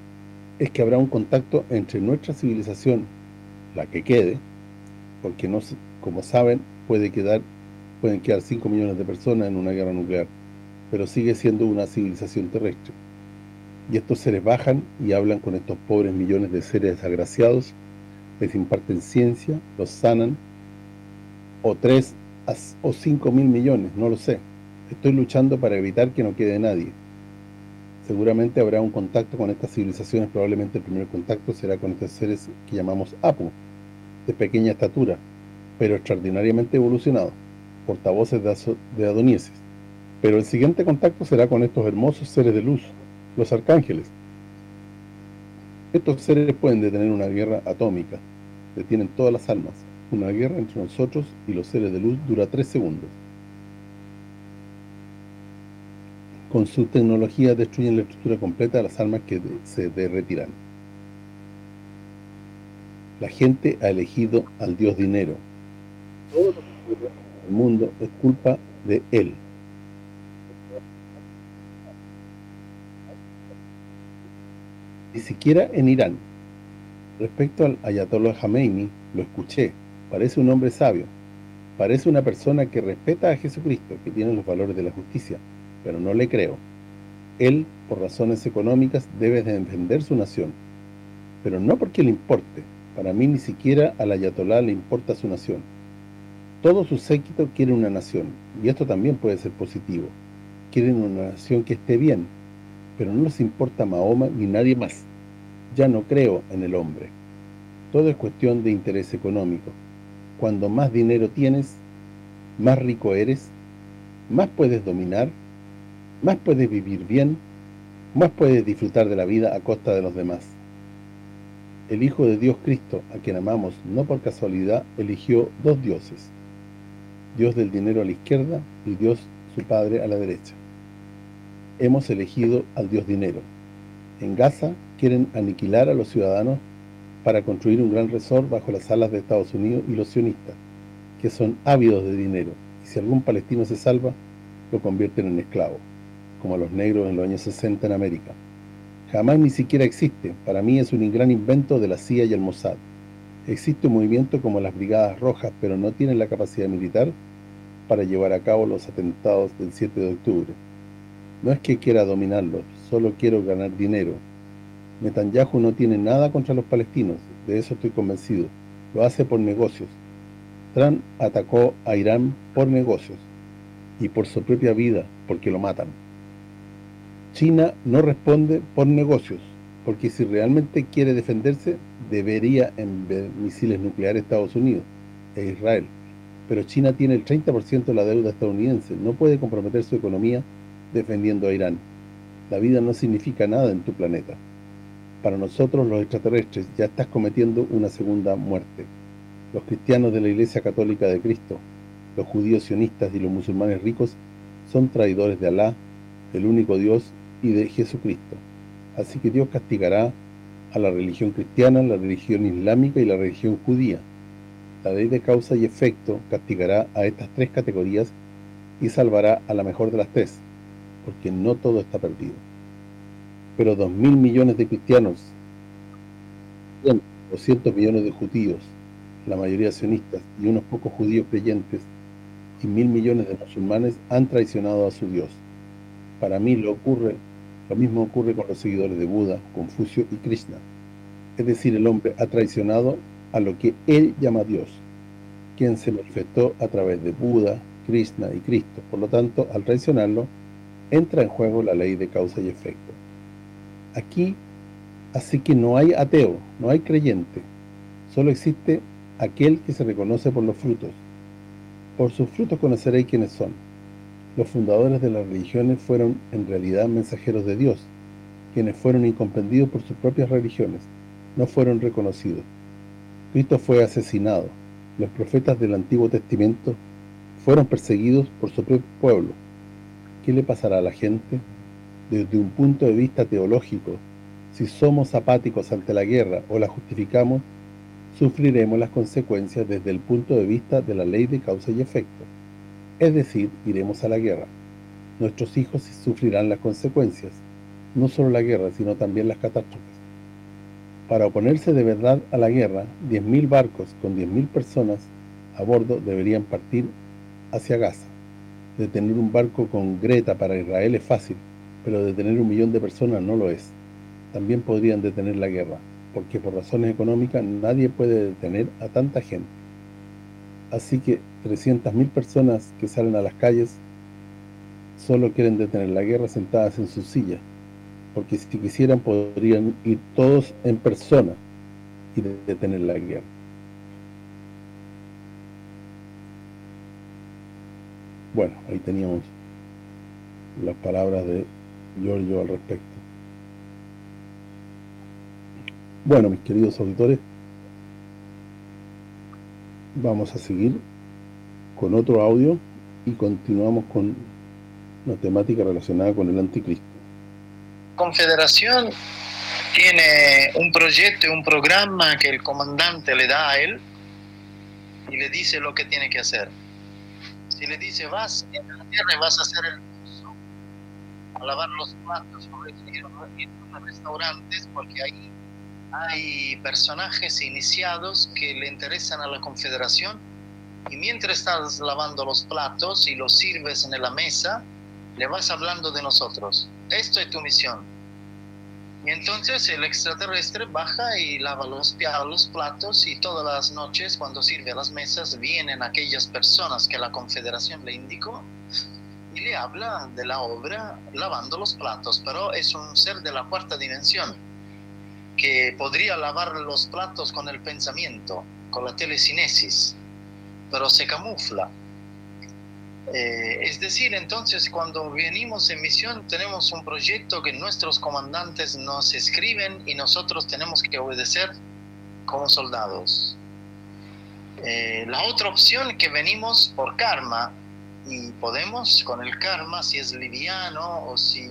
es que habrá un contacto entre nuestra civilización, la que quede, porque no como saben, puede quedar pueden quedar 5 millones de personas en una guerra nuclear, pero sigue siendo una civilización terrestre. Y estos seres bajan y hablan con estos pobres millones de seres desgraciados, les imparten ciencia, los sanan, o 3 o 5 mil millones, no lo sé. Estoy luchando para evitar que no quede nadie. Seguramente habrá un contacto con estas civilizaciones, probablemente el primer contacto será con estos seres que llamamos Apu, de pequeña estatura, pero extraordinariamente evolucionados, portavoces de Adonieses. Pero el siguiente contacto será con estos hermosos seres de luz, los arcángeles. Estos seres pueden detener una guerra atómica, detienen todas las almas. Una guerra entre nosotros y los seres de luz dura tres segundos. Con su tecnología destruyen la estructura completa de las almas que se derretirán. La gente ha elegido al Dios dinero. Todo el mundo es culpa de él. Ni siquiera en Irán. Respecto al Ayatollah Khamenei, lo escuché. Parece un hombre sabio. Parece una persona que respeta a Jesucristo, que tiene los valores de la justicia, pero no le creo. Él, por razones económicas, debe defender su nación, pero no porque le importe. Para mí ni siquiera al Ayatollah le importa su nación. Todo su séquito quiere una nación, y esto también puede ser positivo. Quieren una nación que esté bien, pero no les importa Mahoma ni nadie más. Ya no creo en el hombre. Todo es cuestión de interés económico. Cuando más dinero tienes, más rico eres, más puedes dominar, más puedes vivir bien, más puedes disfrutar de la vida a costa de los demás. El Hijo de Dios Cristo, a quien amamos no por casualidad, eligió dos dioses, Dios del dinero a la izquierda y Dios su Padre a la derecha. Hemos elegido al Dios dinero. En Gaza quieren aniquilar a los ciudadanos para construir un gran resort bajo las alas de Estados Unidos y los sionistas, que son ávidos de dinero, y si algún palestino se salva, lo convierten en esclavo, como a los negros en los años 60 en América. Jamás ni siquiera existe, para mí es un gran invento de la CIA y el Mossad. Existe un movimiento como las Brigadas Rojas, pero no tienen la capacidad militar para llevar a cabo los atentados del 7 de octubre. No es que quiera dominarlos, solo quiero ganar dinero. Netanyahu no tiene nada contra los palestinos, de eso estoy convencido. Lo hace por negocios. Trump atacó a Irán por negocios y por su propia vida, porque lo matan. China no responde por negocios, porque si realmente quiere defenderse, debería enviar misiles nucleares a Estados Unidos e Israel pero China tiene el 30% de la deuda estadounidense, no puede comprometer su economía defendiendo a Irán. La vida no significa nada en tu planeta. Para nosotros los extraterrestres ya estás cometiendo una segunda muerte. Los cristianos de la Iglesia Católica de Cristo, los judíos sionistas y los musulmanes ricos son traidores de Alá, del único Dios y de Jesucristo. Así que Dios castigará a la religión cristiana, la religión islámica y la religión judía la ley de causa y efecto castigará a estas tres categorías y salvará a la mejor de las tres, porque no todo está perdido. Pero dos mil millones de cristianos, 200 millones de judíos, la mayoría sionistas, y unos pocos judíos creyentes, y mil millones de musulmanes han traicionado a su Dios. Para mí lo ocurre lo mismo ocurre con los seguidores de Buda, Confucio y Krishna. Es decir, el hombre ha traicionado a lo que él llama Dios, quien se manifestó a través de Buda, Krishna y Cristo. Por lo tanto, al traicionarlo, entra en juego la ley de causa y efecto. Aquí, así que no hay ateo, no hay creyente, solo existe aquel que se reconoce por los frutos. Por sus frutos conoceréis quiénes son. Los fundadores de las religiones fueron en realidad mensajeros de Dios, quienes fueron incomprendidos por sus propias religiones, no fueron reconocidos. Cristo fue asesinado. Los profetas del Antiguo Testamento fueron perseguidos por su propio pueblo. ¿Qué le pasará a la gente? Desde un punto de vista teológico, si somos apáticos ante la guerra o la justificamos, sufriremos las consecuencias desde el punto de vista de la ley de causa y efecto. Es decir, iremos a la guerra. Nuestros hijos sufrirán las consecuencias, no solo la guerra, sino también las catástrofes. Para oponerse de verdad a la guerra, 10.000 barcos con 10.000 personas a bordo deberían partir hacia Gaza. Detener un barco con Greta para Israel es fácil, pero detener un millón de personas no lo es. También podrían detener la guerra, porque por razones económicas nadie puede detener a tanta gente. Así que 300.000 personas que salen a las calles solo quieren detener la guerra sentadas en sus sillas, porque si quisieran podrían ir todos en persona y detener la guerra. Bueno, ahí teníamos las palabras de Giorgio al respecto. Bueno, mis queridos auditores, vamos a seguir con otro audio y continuamos con una temática relacionada con el anticristo.
Confederación tiene un proyecto, un programa que el comandante le da a él y le dice lo que tiene que hacer. Si le dice, vas en la tierra y vas a hacer el curso, a lavar los platos, a los restaurantes, porque ahí hay personajes iniciados que le interesan a la confederación y mientras estás lavando los platos y los sirves en la mesa, le vas hablando de nosotros. Esto es tu misión. Y entonces el extraterrestre baja y lava los, platos y todas las noches cuando sirve a las mesas vienen aquellas personas que la confederación le indicó y le habla de la obra lavando los platos, pero es un ser de la cuarta dimensión que podría lavar los platos con el pensamiento, con la telecinesis, pero se camufla eh, es decir, entonces cuando venimos en misión tenemos un proyecto que nuestros comandantes nos escriben y nosotros tenemos que obedecer como soldados. Eh, la otra opción que venimos por karma y podemos con el karma, si es liviano o si,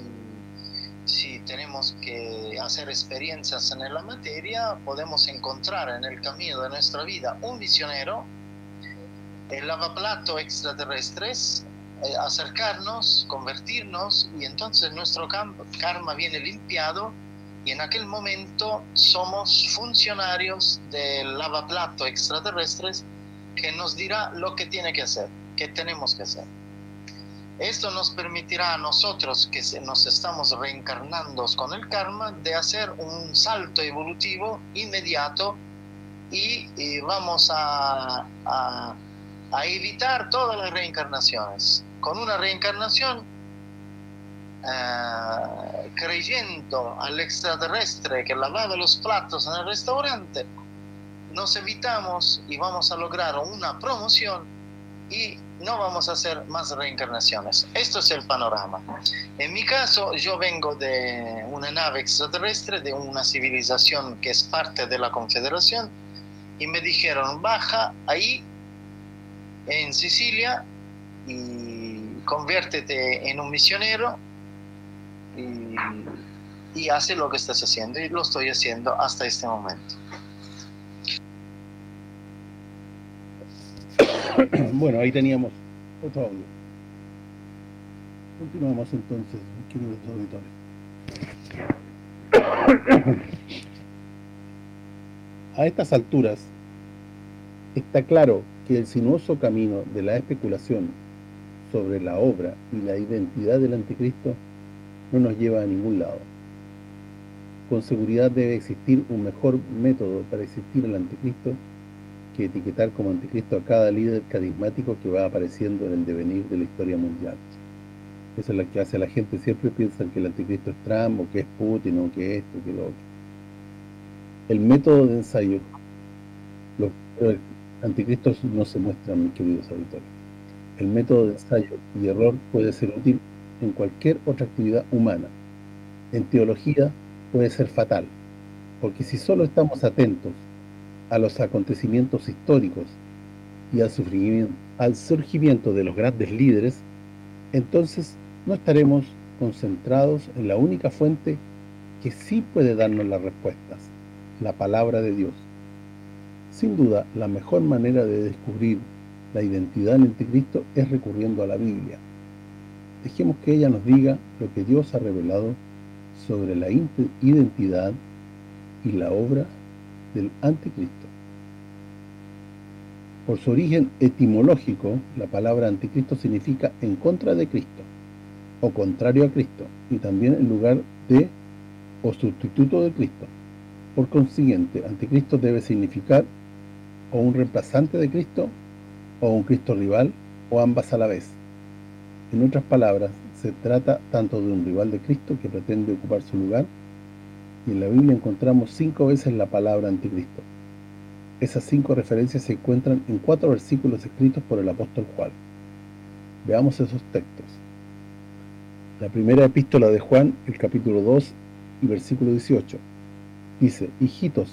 si tenemos que hacer experiencias en la materia, podemos encontrar en el camino de nuestra vida un misionero el lavaplato extraterrestres, eh, acercarnos, convertirnos y entonces nuestro karma viene limpiado y en aquel momento somos funcionarios del lavaplato extraterrestres que nos dirá lo que tiene que hacer, qué tenemos que hacer. Esto nos permitirá a nosotros que nos estamos reencarnando con el karma de hacer un salto evolutivo inmediato y, vamos a a evitar todas las reencarnaciones. Con una reencarnación, eh, creyendo al extraterrestre que lavaba los platos en el restaurante, nos evitamos y vamos a lograr una promoción y no vamos a hacer más reencarnaciones. Esto es el panorama. En mi caso, yo vengo de una nave extraterrestre, de una civilización que es parte de la Confederación, y me dijeron, baja ahí en Sicilia y conviértete en un misionero y, y hace lo que estás haciendo y lo estoy haciendo hasta este momento.
Bueno, ahí teníamos otro audio. Continuamos entonces, queridos auditores. A estas alturas, está claro que el sinuoso camino de la especulación sobre la obra y la identidad del anticristo no nos lleva a ningún lado. Con seguridad debe existir un mejor método para existir el anticristo que etiquetar como anticristo a cada líder carismático que va apareciendo en el devenir de la historia mundial. Eso es lo que hace la gente, siempre piensan que el anticristo es Trump, o que es Putin, o que esto, que lo otro. El método de ensayo, los anticristos no se muestran, mis queridos auditores. El método de ensayo y error puede ser útil en cualquier otra actividad humana. En teología puede ser fatal, porque si solo estamos atentos a los acontecimientos históricos y al surgimiento de los grandes líderes, entonces no estaremos concentrados en la única fuente que sí puede darnos las respuestas, la palabra de Dios. Sin duda, la mejor manera de descubrir la identidad del anticristo es recurriendo a la Biblia. Dejemos que ella nos diga lo que Dios ha revelado sobre la identidad y la obra del anticristo. Por su origen etimológico, la palabra anticristo significa en contra de Cristo, o contrario a Cristo, y también en lugar de o sustituto de Cristo. Por consiguiente, anticristo debe significar o un reemplazante de Cristo, o un Cristo rival, o ambas a la vez. En otras palabras, se trata tanto de un rival de Cristo que pretende ocupar su lugar, y en la Biblia encontramos cinco veces la palabra anticristo. Esas cinco referencias se encuentran en cuatro versículos escritos por el apóstol Juan. Veamos esos textos. La primera epístola de Juan, el capítulo 2 y versículo 18. Dice, Hijitos,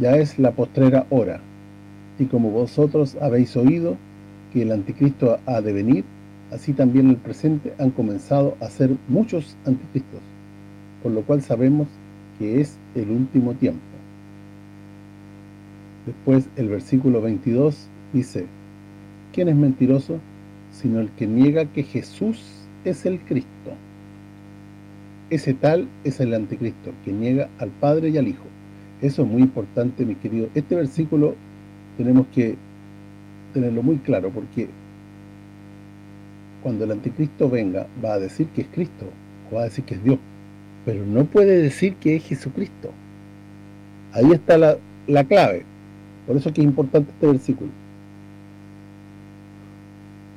ya es la postrera hora, y como vosotros habéis oído que el anticristo ha de venir, así también en el presente han comenzado a ser muchos anticristos, por lo cual sabemos que es el último tiempo. Después el versículo 22 dice, ¿quién es mentiroso? Sino el que niega que Jesús es el Cristo. Ese tal es el anticristo, que niega al Padre y al Hijo. Eso es muy importante, mi querido. Este versículo tenemos que tenerlo muy claro, porque cuando el anticristo venga, va a decir que es Cristo, o va a decir que es Dios, pero no puede decir que es Jesucristo. Ahí está la, la clave. Por eso es que es importante este versículo.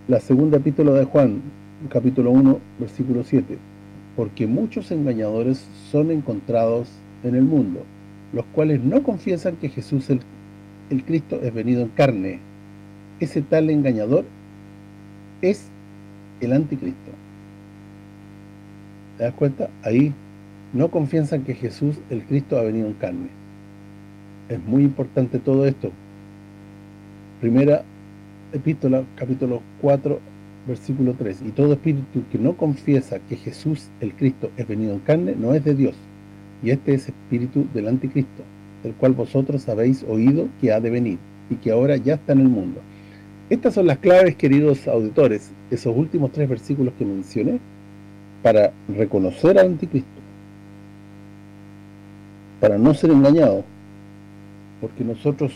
La segunda epístola de Juan, capítulo 1, versículo 7. Porque muchos engañadores son encontrados en el mundo, los cuales no confiesan que Jesús el, el Cristo es venido en carne. Ese tal engañador es el anticristo. ¿Te das cuenta? Ahí no confiesan que Jesús el Cristo ha venido en carne. Es muy importante todo esto. Primera epístola, capítulo 4, versículo 3. Y todo espíritu que no confiesa que Jesús el Cristo es venido en carne, no es de Dios. Y este es espíritu del anticristo, el cual vosotros habéis oído que ha de venir, y que ahora ya está en el mundo. Estas son las claves, queridos auditores, esos últimos tres versículos que mencioné, para reconocer al anticristo, para no ser engañado, porque nosotros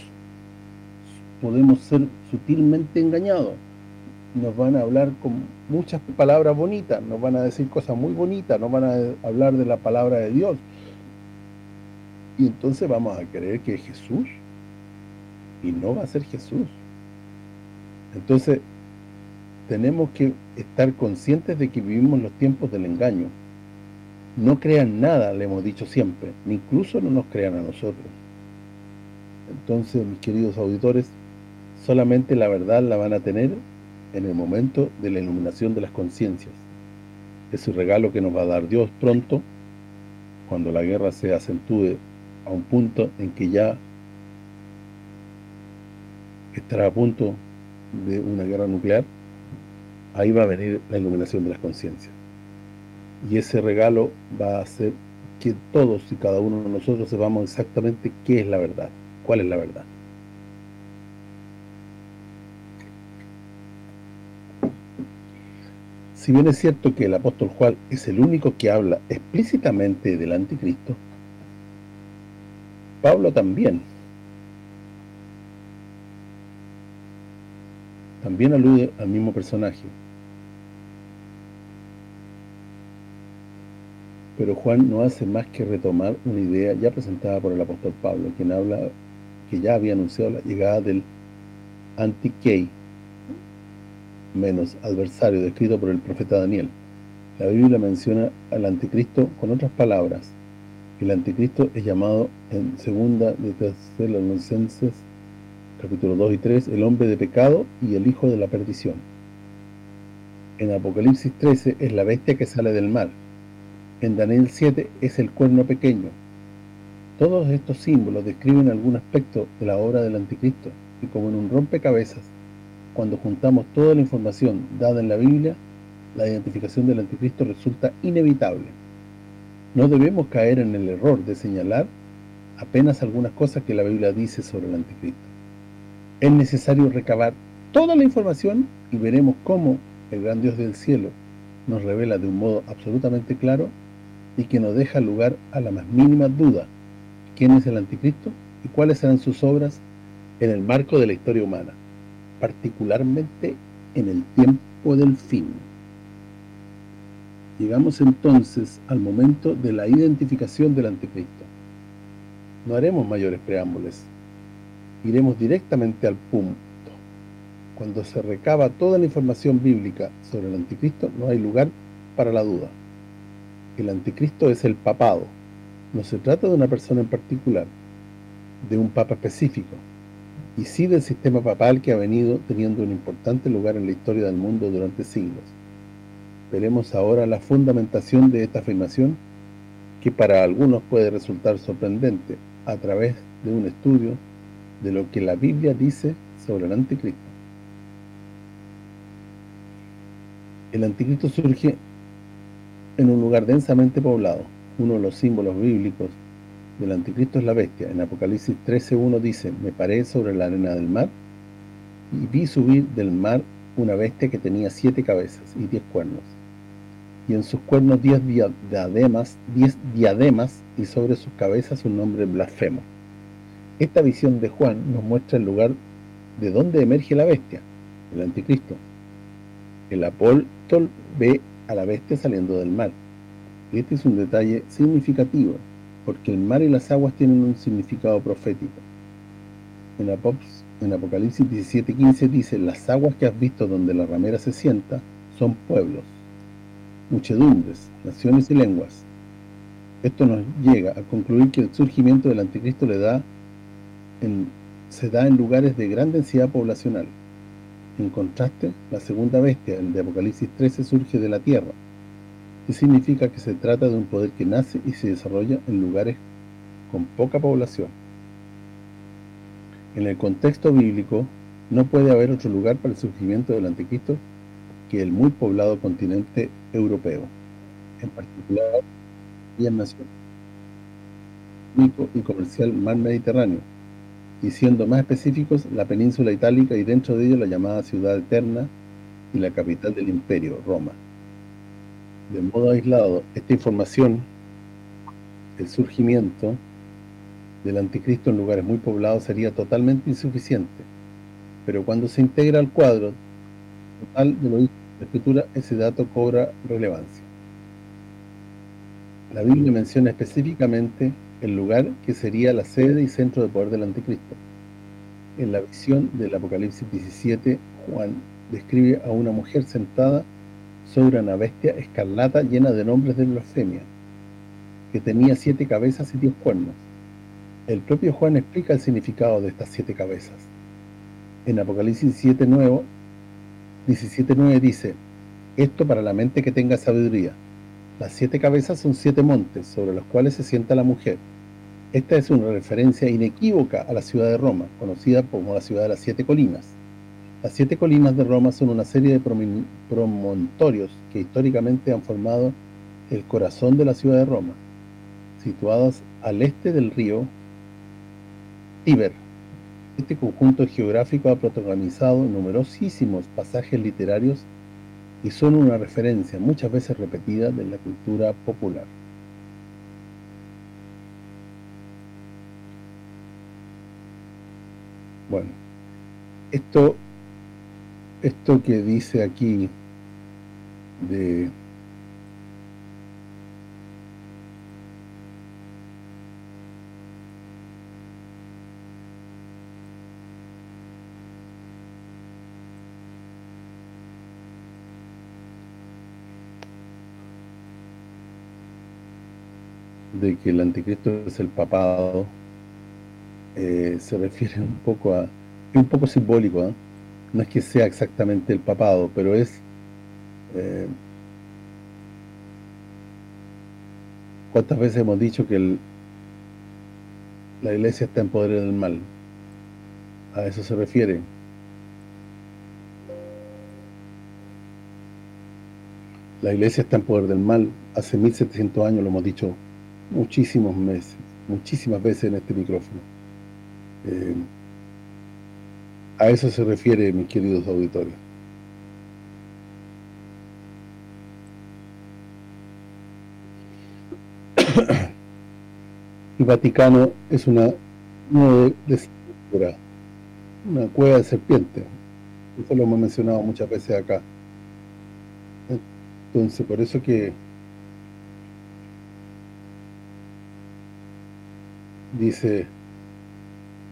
podemos ser sutilmente engañados. Nos van a hablar con muchas palabras bonitas, nos van a decir cosas muy bonitas, nos van a hablar de la palabra de Dios. Y entonces vamos a creer que es Jesús, y no va a ser Jesús. Entonces, tenemos que estar conscientes de que vivimos los tiempos del engaño. No crean nada, le hemos dicho siempre, ni incluso no nos crean a nosotros. Entonces, mis queridos auditores, solamente la verdad la van a tener en el momento de la iluminación de las conciencias. Es el regalo que nos va a dar Dios pronto, cuando la guerra se acentúe a un punto en que ya estará a punto de una guerra nuclear, ahí va a venir la iluminación de las conciencias. Y ese regalo va a hacer que todos y cada uno de nosotros sepamos exactamente qué es la verdad, cuál es la verdad. Si bien es cierto que el apóstol Juan es el único que habla explícitamente del anticristo, Pablo también también alude al mismo personaje. Pero Juan no hace más que retomar una idea ya presentada por el apóstol Pablo, quien habla que ya había anunciado la llegada del antiquei, menos adversario, descrito por el profeta Daniel. La Biblia menciona al anticristo con otras palabras. El anticristo es llamado en segunda de Tesalonicenses capítulo 2 y 3, el hombre de pecado y el hijo de la perdición. En Apocalipsis 13 es la bestia que sale del mar. En Daniel 7 es el cuerno pequeño. Todos estos símbolos describen algún aspecto de la obra del anticristo y como en un rompecabezas cuando juntamos toda la información dada en la Biblia, la identificación del anticristo resulta inevitable. No debemos caer en el error de señalar apenas algunas cosas que la Biblia dice sobre el anticristo. Es necesario recabar toda la información y veremos cómo el gran Dios del cielo nos revela de un modo absolutamente claro y que no deja lugar a la más mínima duda quién es el anticristo y cuáles serán sus obras en el marco de la historia humana, particularmente en el tiempo del fin. Llegamos entonces al momento de la identificación del anticristo. No haremos mayores preámbulos. Iremos directamente al punto. Cuando se recaba toda la información bíblica sobre el anticristo, no hay lugar para la duda. El anticristo es el papado. No se trata de una persona en particular, de un papa específico, y sí del sistema papal que ha venido teniendo un importante lugar en la historia del mundo durante siglos. Veremos ahora la fundamentación de esta afirmación, que para algunos puede resultar sorprendente, a través de un estudio de lo que la Biblia dice sobre el anticristo. El anticristo surge en un lugar densamente poblado. Uno de los símbolos bíblicos del anticristo es la bestia. En Apocalipsis 13.1 dice, me paré sobre la arena del mar y vi subir del mar una bestia que tenía siete cabezas y diez cuernos. Y en sus cuernos diez diademas, diez diademas y sobre sus cabezas un nombre blasfemo. Esta visión de Juan nos muestra el lugar de donde emerge la bestia, el anticristo. El apóstol ve a la bestia saliendo del mar. Este es un detalle significativo, porque el mar y las aguas tienen un significado profético. En, Apocalipsis 17:15 dice, las aguas que has visto donde la ramera se sienta son pueblos, muchedumbres, naciones y lenguas. Esto nos llega a concluir que el surgimiento del anticristo se da en lugares de gran densidad poblacional. En contraste, la segunda bestia, el de Apocalipsis 13, surge de la tierra, y significa que se trata de un poder que nace y se desarrolla en lugares con poca población. En el contexto bíblico, no puede haber otro lugar para el surgimiento del anticristo que el muy poblado continente europeo, en particular y en nación y comercial mar Mediterráneo, y siendo más específicos, la península itálica y dentro de ello la llamada ciudad eterna y la capital del imperio, Roma. De modo aislado, esta información, el surgimiento del anticristo en lugares muy poblados sería totalmente insuficiente, pero cuando se integra al cuadro total de la escritura, ese dato cobra relevancia. La Biblia menciona específicamente el lugar que sería la sede y centro de poder del anticristo. En la visión del Apocalipsis 17, Juan describe a una mujer sentada sobre una bestia escarlata llena de nombres de blasfemia, que tenía siete cabezas y diez cuernos. El propio Juan explica el significado de estas siete cabezas. En Apocalipsis 17.9 17, dice, esto para la mente que tenga sabiduría, las siete cabezas son siete montes sobre los cuales se sienta la mujer. Esta es una referencia inequívoca a la ciudad de Roma, conocida como la ciudad de las siete colinas. Las siete colinas de Roma son una serie de promontorios que históricamente han formado el corazón de la ciudad de Roma, situadas al este del río Tíber. Este conjunto geográfico ha protagonizado numerosísimos pasajes literarios y son una referencia muchas veces repetida de la cultura popular. Bueno, esto esto que dice aquí de de que el anticristo es el papado, eh, se refiere un poco a... Es un poco simbólico, ¿eh? no es que sea exactamente el papado, pero es... Eh, ¿Cuántas veces hemos dicho que la iglesia está en poder del mal? A eso se refiere. La iglesia está en poder del mal. Hace 1700 años lo hemos dicho muchísimos meses, muchísimas veces en este micrófono. Eh, a eso se refiere, mis queridos auditores. El Vaticano es una una cueva de serpiente. Eso lo hemos mencionado muchas veces acá. Entonces, por eso que dice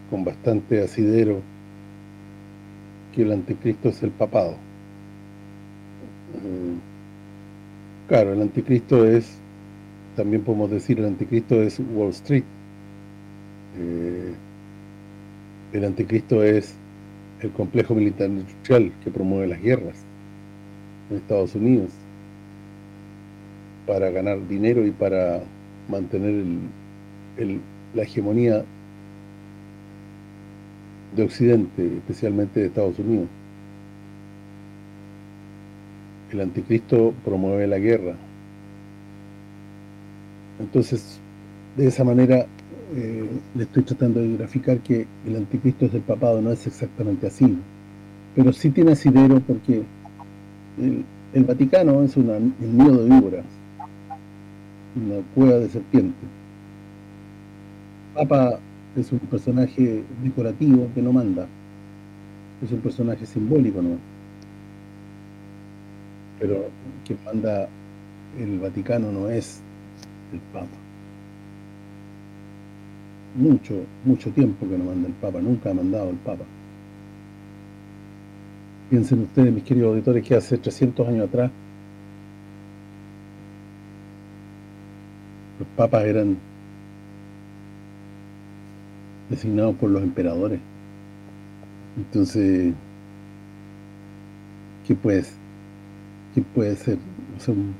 con bastante asidero que el anticristo es el papado. Claro, el anticristo es, también podemos decir, el anticristo es Wall Street. Eh, el anticristo es el complejo militar industrial que promueve las guerras en Estados Unidos para ganar dinero y para mantener la hegemonía de Occidente, especialmente de Estados Unidos. El anticristo promueve la guerra. Entonces, de esa manera eh, le estoy tratando de graficar que el anticristo es el papado, no es exactamente así. Pero sí tiene asidero porque el, Vaticano es una, el nido de víboras, una cueva de serpiente. Papa es un personaje decorativo que no manda. Es un personaje simbólico, ¿no? Pero quien manda el Vaticano no es el Papa. Mucho, mucho tiempo que no manda el Papa, nunca ha mandado el Papa. Piensen ustedes, mis queridos auditores, que hace 300 años atrás los papas eran designados por los emperadores. Entonces, ¿qué puede, qué puede ser? un,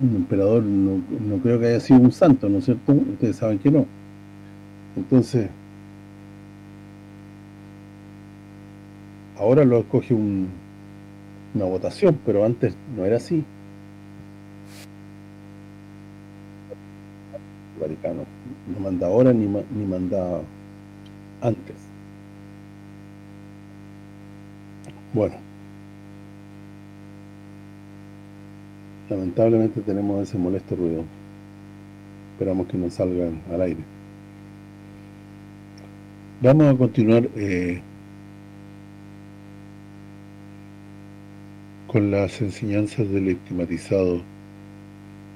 emperador no, no, creo que haya sido un santo, ¿no es cierto? Ustedes saben que no. Entonces, ahora lo escoge un, una votación, pero antes no era así. Vaticano no manda ahora ni, ni manda antes. Bueno. Lamentablemente tenemos ese molesto ruido. Esperamos que no salgan al aire. Vamos a continuar eh, con las enseñanzas del estigmatizado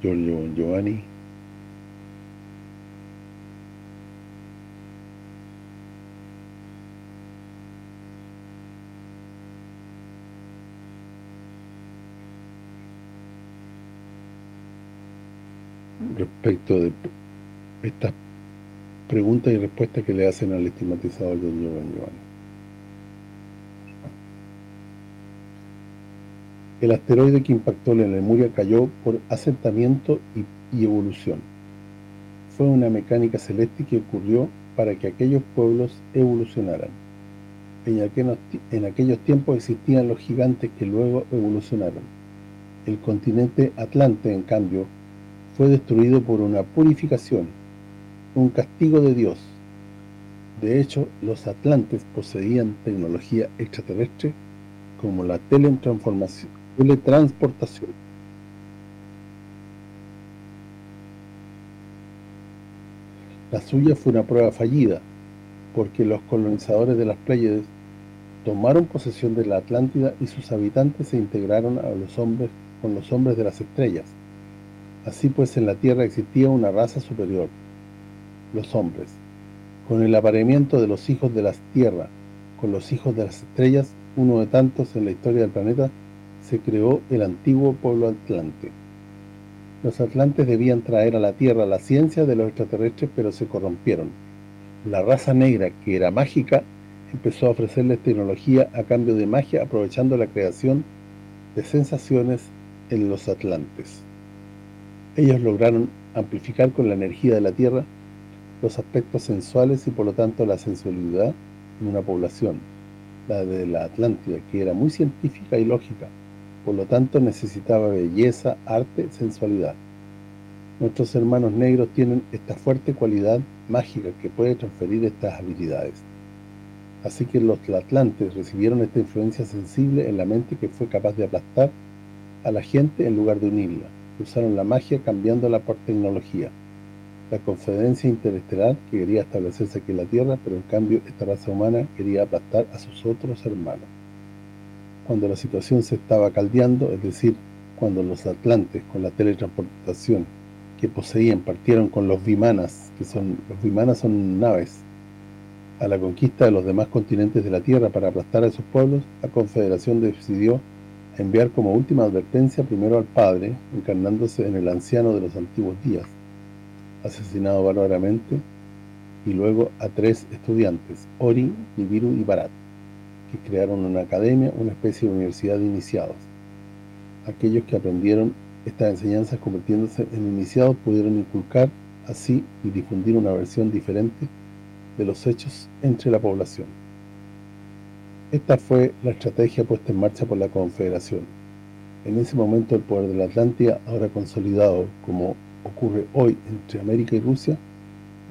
Giorgio Giovanni respecto de estas preguntas y respuestas que le hacen al estigmatizado de Giovanni. El asteroide que impactó la Lemuria cayó por asentamiento y, evolución. Fue una mecánica celeste que ocurrió para que aquellos pueblos evolucionaran. En en aquellos tiempos existían los gigantes que luego evolucionaron. El continente Atlante, en cambio, fue destruido por una purificación, un castigo de Dios. De hecho, los atlantes poseían tecnología extraterrestre como la teletransportación. La suya fue una prueba fallida, porque los colonizadores de las Pléyades tomaron posesión de la Atlántida y sus habitantes se integraron a los hombres con los hombres de las estrellas Así pues en la tierra existía una raza superior, los hombres. Con el apareamiento de los hijos de las tierras, con los hijos de las estrellas, uno de tantos en la historia del planeta, se creó el antiguo pueblo atlante. Los atlantes debían traer a la tierra la ciencia de los extraterrestres, pero se corrompieron. La raza negra, que era mágica, empezó a ofrecerles tecnología a cambio de magia, aprovechando la creación de sensaciones en los atlantes. Ellos lograron amplificar con la energía de la Tierra los aspectos sensuales y por lo tanto la sensualidad en una población, la de la Atlántida, que era muy científica y lógica, por lo tanto necesitaba belleza, arte, sensualidad. Nuestros hermanos negros tienen esta fuerte cualidad mágica que puede transferir estas habilidades. Así que los atlantes recibieron esta influencia sensible en la mente que fue capaz de aplastar a la gente en lugar de unirla. Usaron la magia cambiándola por tecnología. La conferencia interestelar que quería establecerse aquí en la Tierra, pero en cambio esta raza humana quería aplastar a sus otros hermanos. Cuando la situación se estaba caldeando, es decir, cuando los atlantes con la teletransportación que poseían partieron con los vimanas, que son los vimanas son naves a la conquista de los demás continentes de la Tierra para aplastar a esos pueblos, la Confederación decidió enviar como última advertencia primero al padre, encarnándose en el anciano de los antiguos días, asesinado bárbaramente, y luego a tres estudiantes, Ori, Nibiru y Barat, que crearon una academia, una especie de universidad de iniciados. Aquellos que aprendieron estas enseñanzas convirtiéndose en iniciados pudieron inculcar así y difundir una versión diferente de los hechos entre la población. Esta fue la estrategia puesta en marcha por la Confederación. En ese momento el poder de la Atlántida, ahora consolidado como ocurre hoy entre América y Rusia,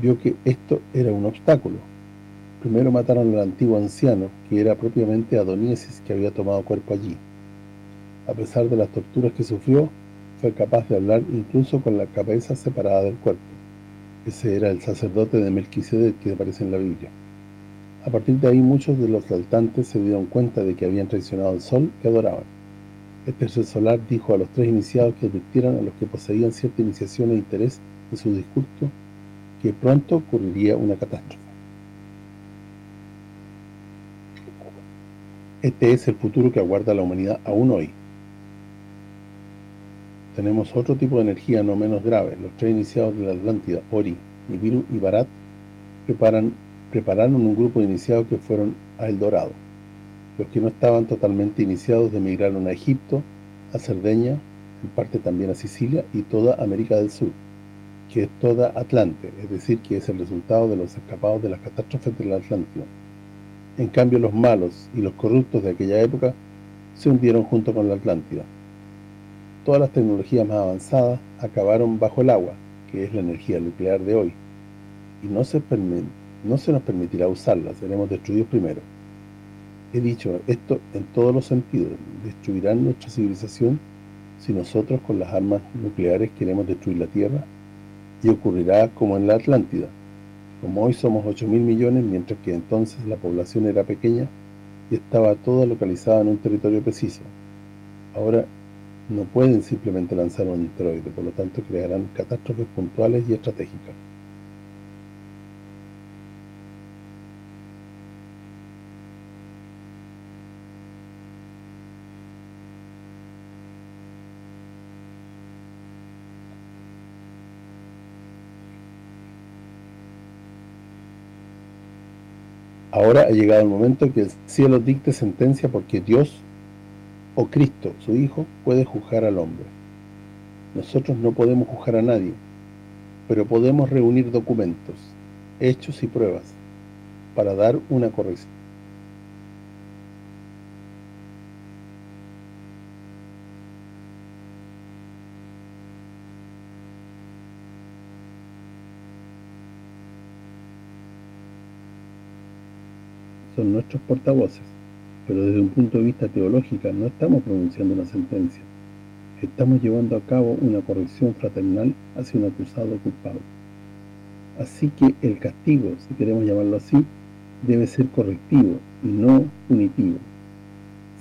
vio que esto era un obstáculo. Primero mataron al antiguo anciano, que era propiamente Adoniesis, que había tomado cuerpo allí. A pesar de las torturas que sufrió, fue capaz de hablar incluso con la cabeza separada del cuerpo. Ese era el sacerdote de Melquisedec que aparece en la Biblia. A partir de ahí muchos de los saltantes se dieron cuenta de que habían traicionado al sol que adoraban. Este ser solar dijo a los tres iniciados que advirtieran a los que poseían cierta iniciación e interés en su discurso que pronto ocurriría una catástrofe. Este es el futuro que aguarda la humanidad aún hoy tenemos otro tipo de energía no menos grave. Los tres iniciados de la Atlántida, Ori, Nibiru y Barat, preparan, prepararon un grupo de iniciados que fueron a El Dorado. Los que no estaban totalmente iniciados emigraron a Egipto, a Cerdeña, en parte también a Sicilia y toda América del Sur, que es toda Atlante, es decir, que es el resultado de los escapados de las catástrofes del Atlántico. En cambio, los malos y los corruptos de aquella época se hundieron junto con la Atlántida todas las tecnologías más avanzadas acabaron bajo el agua, que es la energía nuclear de hoy, y no se, no se nos permitirá usarla, seremos destruidos primero. He dicho esto en todos los sentidos, destruirán nuestra civilización si nosotros con las armas nucleares queremos destruir la Tierra, y ocurrirá como en la Atlántida. Como hoy somos 8 mil millones, mientras que entonces la población era pequeña y estaba toda localizada en un territorio preciso. Ahora no pueden simplemente lanzar un asteroide, por lo tanto crearán catástrofes puntuales y estratégicas. Ahora ha llegado el momento que el cielo dicte sentencia porque Dios o Cristo, su Hijo, puede juzgar al hombre. Nosotros no podemos juzgar a nadie, pero podemos reunir documentos, hechos y pruebas para dar una corrección. Nuestros portavoces pero desde un punto de vista teológico no estamos pronunciando una sentencia. Estamos llevando a cabo una corrección fraternal hacia un acusado culpable. Así que el castigo, si queremos llamarlo así, debe ser correctivo y no punitivo.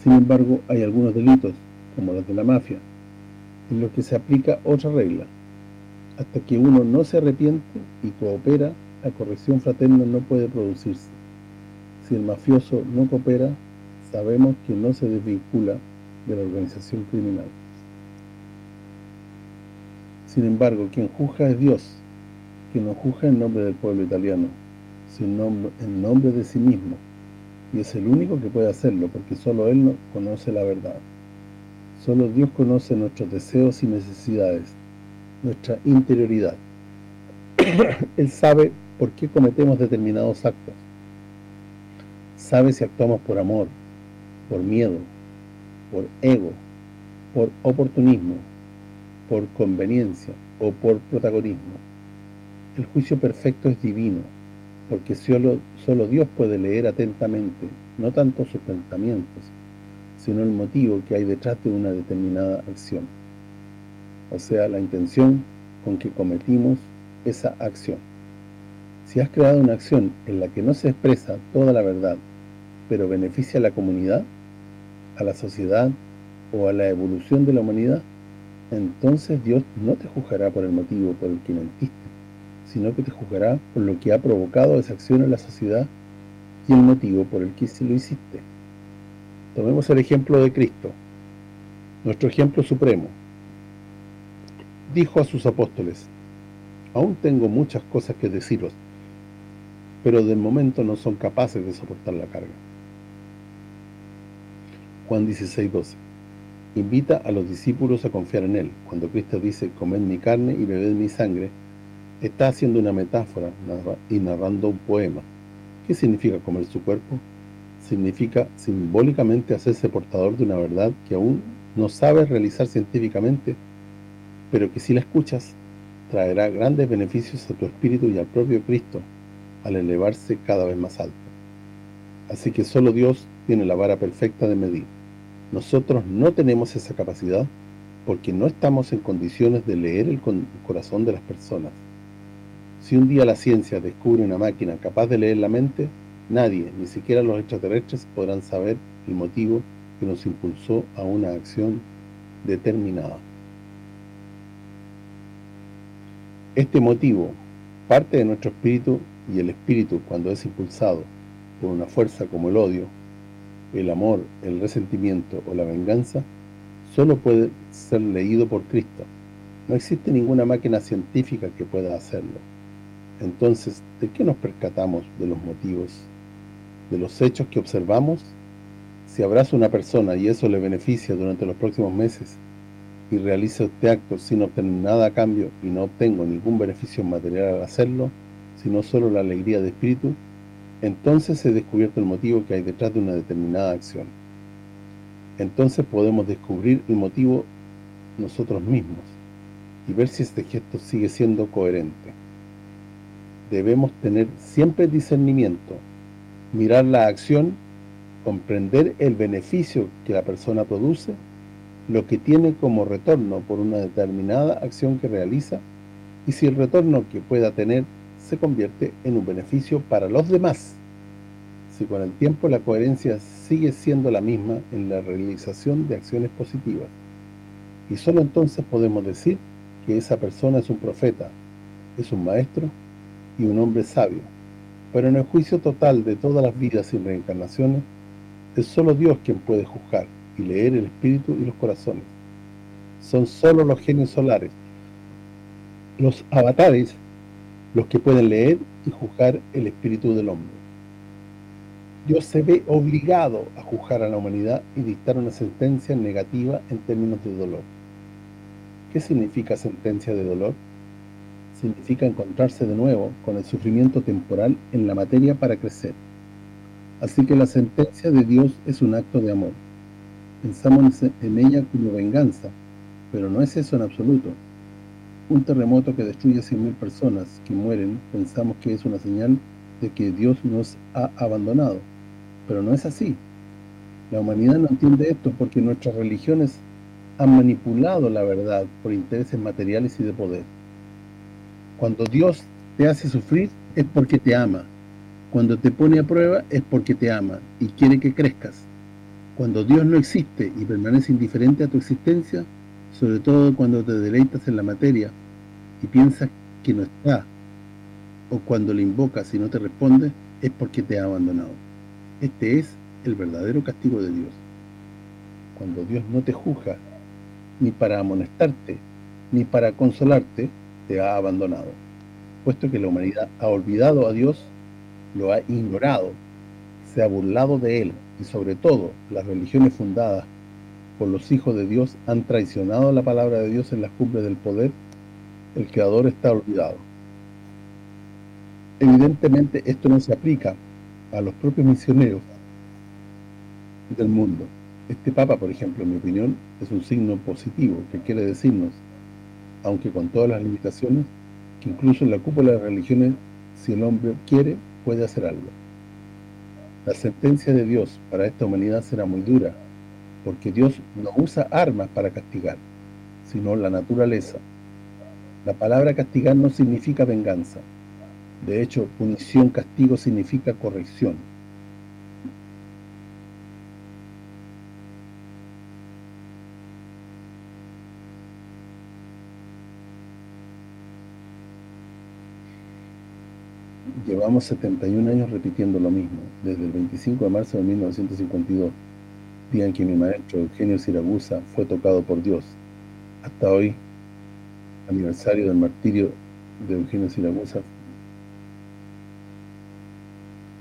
Sin embargo, hay algunos delitos, como los de la mafia, en los que se aplica otra regla. Hasta que uno no se arrepiente y coopera, la corrección fraterna no puede producirse. Si el mafioso no coopera, sabemos que no se desvincula de la organización criminal. Sin embargo, quien juzga es Dios, quien no juzga en nombre del pueblo italiano, sino en nombre de sí mismo, y es el único que puede hacerlo, porque solo Él conoce la verdad. Solo Dios conoce nuestros deseos y necesidades, nuestra interioridad. Él sabe por qué cometemos determinados actos. Sabe si actuamos por amor, por miedo, por ego, por oportunismo, por conveniencia o por protagonismo. El juicio perfecto es divino, porque solo, solo Dios puede leer atentamente, no tanto sus pensamientos, sino el motivo que hay detrás de una determinada acción. O sea, la intención con que cometimos esa acción. Si has creado una acción en la que no se expresa toda la verdad, pero beneficia a la comunidad, a la sociedad o a la evolución de la humanidad, entonces Dios no te juzgará por el motivo por el que mentiste, sino que te juzgará por lo que ha provocado esa acción en la sociedad y el motivo por el que se lo hiciste. Tomemos el ejemplo de Cristo, nuestro ejemplo supremo. Dijo a sus apóstoles, aún tengo muchas cosas que deciros, pero de momento no son capaces de soportar la carga. Juan 16, 12 Invita a los discípulos a confiar en Él. Cuando Cristo dice, comed mi carne y bebed mi sangre, está haciendo una metáfora y narrando un poema. ¿Qué significa comer su cuerpo? Significa simbólicamente hacerse portador de una verdad que aún no sabes realizar científicamente, pero que si la escuchas, traerá grandes beneficios a tu espíritu y al propio Cristo al elevarse cada vez más alto. Así que solo Dios tiene la vara perfecta de medir. Nosotros no tenemos esa capacidad porque no estamos en condiciones de leer el corazón de las personas. Si un día la ciencia descubre una máquina capaz de leer la mente, nadie, ni siquiera los extraterrestres, podrán saber el motivo que nos impulsó a una acción determinada. Este motivo parte de nuestro espíritu y el espíritu, cuando es impulsado por una fuerza como el odio, el amor, el resentimiento o la venganza, solo puede ser leído por Cristo. No existe ninguna máquina científica que pueda hacerlo. Entonces, ¿de qué nos percatamos de los motivos? ¿De los hechos que observamos? Si abrazo a una persona y eso le beneficia durante los próximos meses y realizo este acto sin obtener nada a cambio y no obtengo ningún beneficio material al hacerlo, sino solo la alegría de espíritu, entonces he descubierto el motivo que hay detrás de una determinada acción. Entonces podemos descubrir el motivo nosotros mismos y ver si este gesto sigue siendo coherente. Debemos tener siempre discernimiento, mirar la acción, comprender el beneficio que la persona produce, lo que tiene como retorno por una determinada acción que realiza y si el retorno que pueda tener se convierte en un beneficio para los demás. Si con el tiempo la coherencia sigue siendo la misma en la realización de acciones positivas. Y solo entonces podemos decir que esa persona es un profeta, es un maestro y un hombre sabio. Pero en el juicio total de todas las vidas y reencarnaciones, es solo Dios quien puede juzgar y leer el espíritu y los corazones. Son solo los genios solares, los avatares los que pueden leer y juzgar el espíritu del hombre. Dios se ve obligado a juzgar a la humanidad y dictar una sentencia negativa en términos de dolor. ¿Qué significa sentencia de dolor? Significa encontrarse de nuevo con el sufrimiento temporal en la materia para crecer. Así que la sentencia de Dios es un acto de amor. Pensamos en ella como venganza, pero no es eso en absoluto un terremoto que destruye a 100.000 personas que mueren, pensamos que es una señal de que Dios nos ha abandonado. Pero no es así. La humanidad no entiende esto porque nuestras religiones han manipulado la verdad por intereses materiales y de poder. Cuando Dios te hace sufrir es porque te ama. Cuando te pone a prueba es porque te ama y quiere que crezcas. Cuando Dios no existe y permanece indiferente a tu existencia, sobre todo cuando te deleitas en la materia y piensas que no está, o cuando le invocas y no te responde, es porque te ha abandonado. Este es el verdadero castigo de Dios. Cuando Dios no te juzga, ni para amonestarte, ni para consolarte, te ha abandonado. Puesto que la humanidad ha olvidado a Dios, lo ha ignorado, se ha burlado de Él, y sobre todo, las religiones fundadas por los hijos de Dios han traicionado la palabra de Dios en las cumbres del poder el creador está olvidado. Evidentemente esto no se aplica a los propios misioneros del mundo, Este Papa, por ejemplo, en mi opinión, es un signo positivo, que quiere decirnos, aunque con todas las limitaciones, que incluso en la cúpula de religiones, si el hombre quiere, puede hacer algo. La sentencia de Dios para esta humanidad será muy dura, porque Dios no usa armas para castigar, sino la naturaleza. La palabra castigar no significa venganza. De hecho, punición, castigo significa corrección. Llevamos 71 años repitiendo lo mismo, desde el 25 de marzo de 1952, día en que mi maestro Eugenio Siragusa fue tocado por Dios, hasta hoy, aniversario del martirio de Eugenio Siragusa,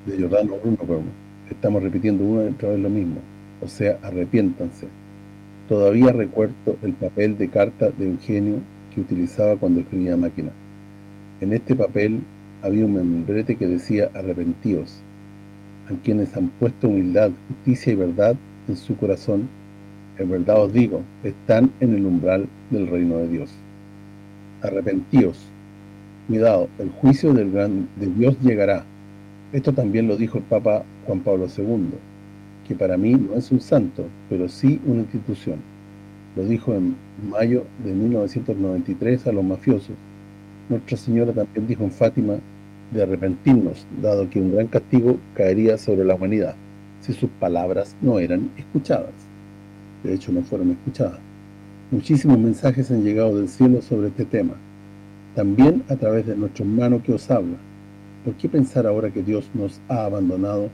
de Jordano Bruno, estamos repitiendo una y otra vez lo mismo, o sea, arrepiéntanse. Todavía recuerdo el papel de carta de Eugenio que utilizaba cuando escribía máquina. En este papel había un membrete que decía arrepentíos, a quienes han puesto humildad, justicia y verdad en su corazón, en verdad os digo, están en el umbral del reino de Dios. Arrepentíos. Cuidado, el juicio del gran, de Dios llegará. Esto también lo dijo el Papa Juan Pablo II, que para mí no es un santo, pero sí una institución. Lo dijo en mayo de 1993 a los mafiosos, nuestra Señora también dijo en Fátima de arrepentirnos, dado que un gran castigo caería sobre la humanidad si sus palabras no eran escuchadas. De hecho, no fueron escuchadas. Muchísimos mensajes han llegado del cielo sobre este tema, también a través de nuestro hermano que os habla. ¿Por qué pensar ahora que Dios nos ha abandonado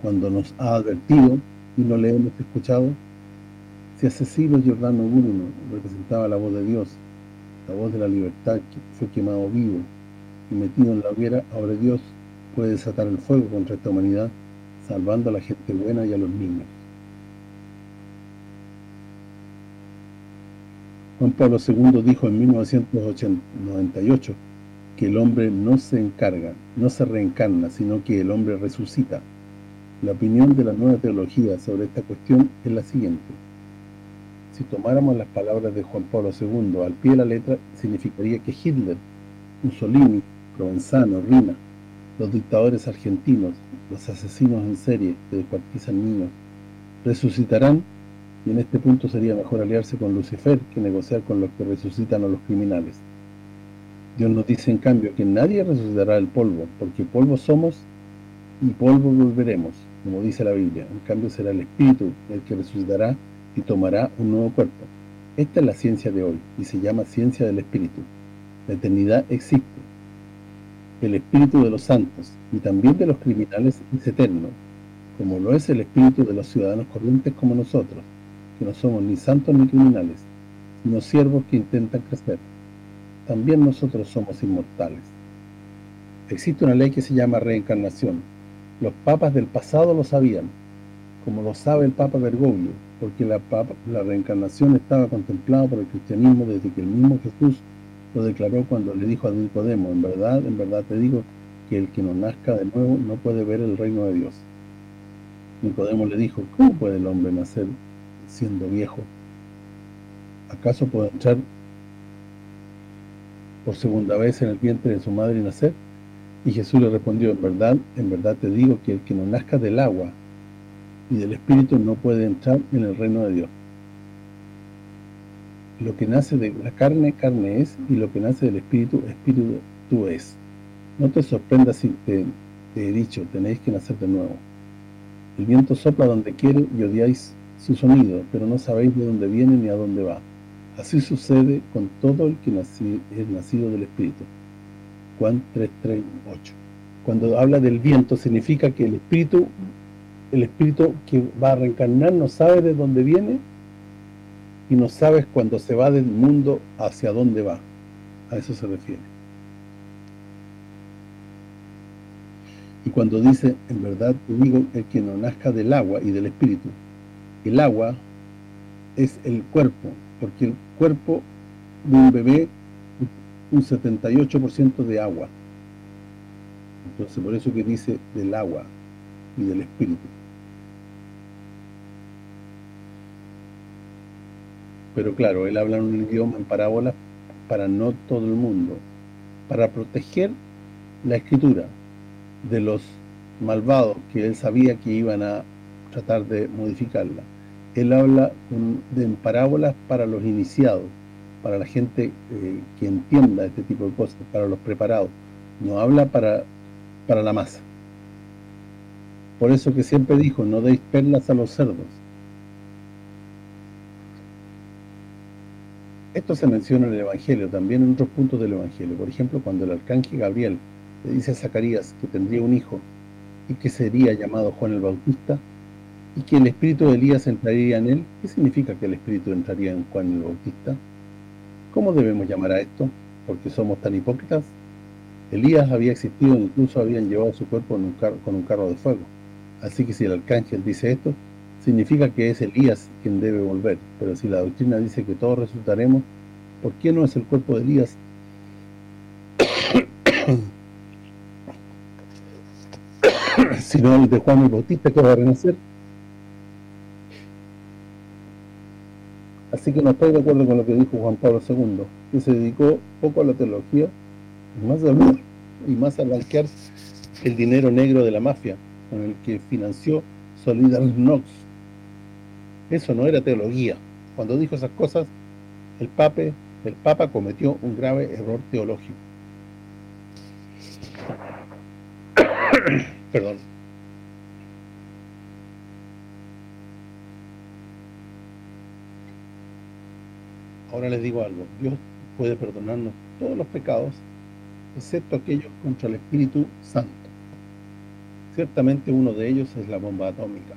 cuando nos ha advertido y no le hemos escuchado? Si Asesino Giordano Bruno representaba la voz de Dios, la voz de la libertad que fue quemado vivo y metido en la hoguera, ahora Dios puede desatar el fuego contra esta humanidad, salvando a la gente buena y a los niños. Juan Pablo II dijo en 1998 que el hombre no se encarga, no se reencarna, sino que el hombre resucita. La opinión de la nueva teología sobre esta cuestión es la siguiente. Si tomáramos las palabras de Juan Pablo II al pie de la letra, significaría que Hitler, Mussolini, Provenzano, Rina, los dictadores argentinos, los asesinos en serie que descuartizan niños, resucitarán y en este punto sería mejor aliarse con Lucifer que negociar con los que resucitan a los criminales. Dios nos dice en cambio que nadie resucitará el polvo, porque polvo somos y polvo volveremos, como dice la Biblia. En cambio será el Espíritu el que resucitará y tomará un nuevo cuerpo. Esta es la ciencia de hoy y se llama ciencia del Espíritu. La eternidad existe. El Espíritu de los santos y también de los criminales es eterno, como lo es el Espíritu de los ciudadanos corrientes como nosotros, que no somos ni santos ni criminales, sino siervos que intentan crecer. También nosotros somos inmortales. Existe una ley que se llama reencarnación. Los papas del pasado lo sabían, como lo sabe el Papa Bergoglio, porque la, la reencarnación estaba contemplada por el cristianismo desde que el mismo Jesús lo declaró cuando le dijo a Nicodemo, en verdad, en verdad te digo que el que no nazca de nuevo no puede ver el reino de Dios. Nicodemo le dijo, ¿cómo puede el hombre nacer siendo viejo? ¿Acaso puede entrar por segunda vez en el vientre de su madre y nacer? Y Jesús le respondió, en verdad, en verdad te digo que el que no nazca del agua y del Espíritu no puede entrar en el reino de Dios. Lo que nace de la carne, carne es, y lo que nace del Espíritu, Espíritu tú es. No te sorprendas si te, he dicho, tenéis que nacer de nuevo. El viento sopla donde quiere y odiáis su sonido, pero no sabéis de dónde viene ni a dónde va. Así sucede con todo el que es nacido del Espíritu. Juan 3.3.8 Cuando habla del viento, significa que el Espíritu el espíritu que va a reencarnar no sabe de dónde viene y no sabe cuando se va del mundo hacia dónde va. A eso se refiere. Y cuando dice, en verdad digo, el que no nazca del agua y del espíritu. El agua es el cuerpo, porque el cuerpo de un bebé un 78% de agua. Entonces por eso que dice del agua y del espíritu. Pero claro, él habla un idioma en parábolas para no todo el mundo, para proteger la escritura de los malvados que él sabía que iban a tratar de modificarla. Él habla de en parábolas para los iniciados, para la gente eh, que entienda este tipo de cosas, para los preparados. No habla para, para la masa. Por eso que siempre dijo, no deis perlas a los cerdos. Esto se menciona en el Evangelio, también en otros puntos del Evangelio. Por ejemplo, cuando el arcángel Gabriel le dice a Zacarías que tendría un hijo y que sería llamado Juan el Bautista, y que el espíritu de Elías entraría en él, ¿qué significa que el espíritu entraría en Juan el Bautista? ¿Cómo debemos llamar a esto? ¿Porque somos tan hipócritas? Elías había existido, incluso habían llevado su cuerpo con un carro de fuego. Así que si el arcángel dice esto, significa que es Elías quien debe volver. Pero si la doctrina dice que todos resultaremos, ¿por qué no es el cuerpo de Elías sino el de Juan el Bautista que va a renacer? Así que no estoy de acuerdo con lo que dijo Juan Pablo II, que se dedicó poco a la teología y más a, y más a blanquear el dinero negro de la mafia, con el que financió Solidar Nox. Eso no era teología. Cuando dijo esas cosas, el, el Papa cometió un grave error teológico. Perdón. Ahora les digo algo, Dios puede perdonarnos todos los pecados, excepto aquellos contra el Espíritu Santo. Ciertamente uno de ellos es la bomba atómica,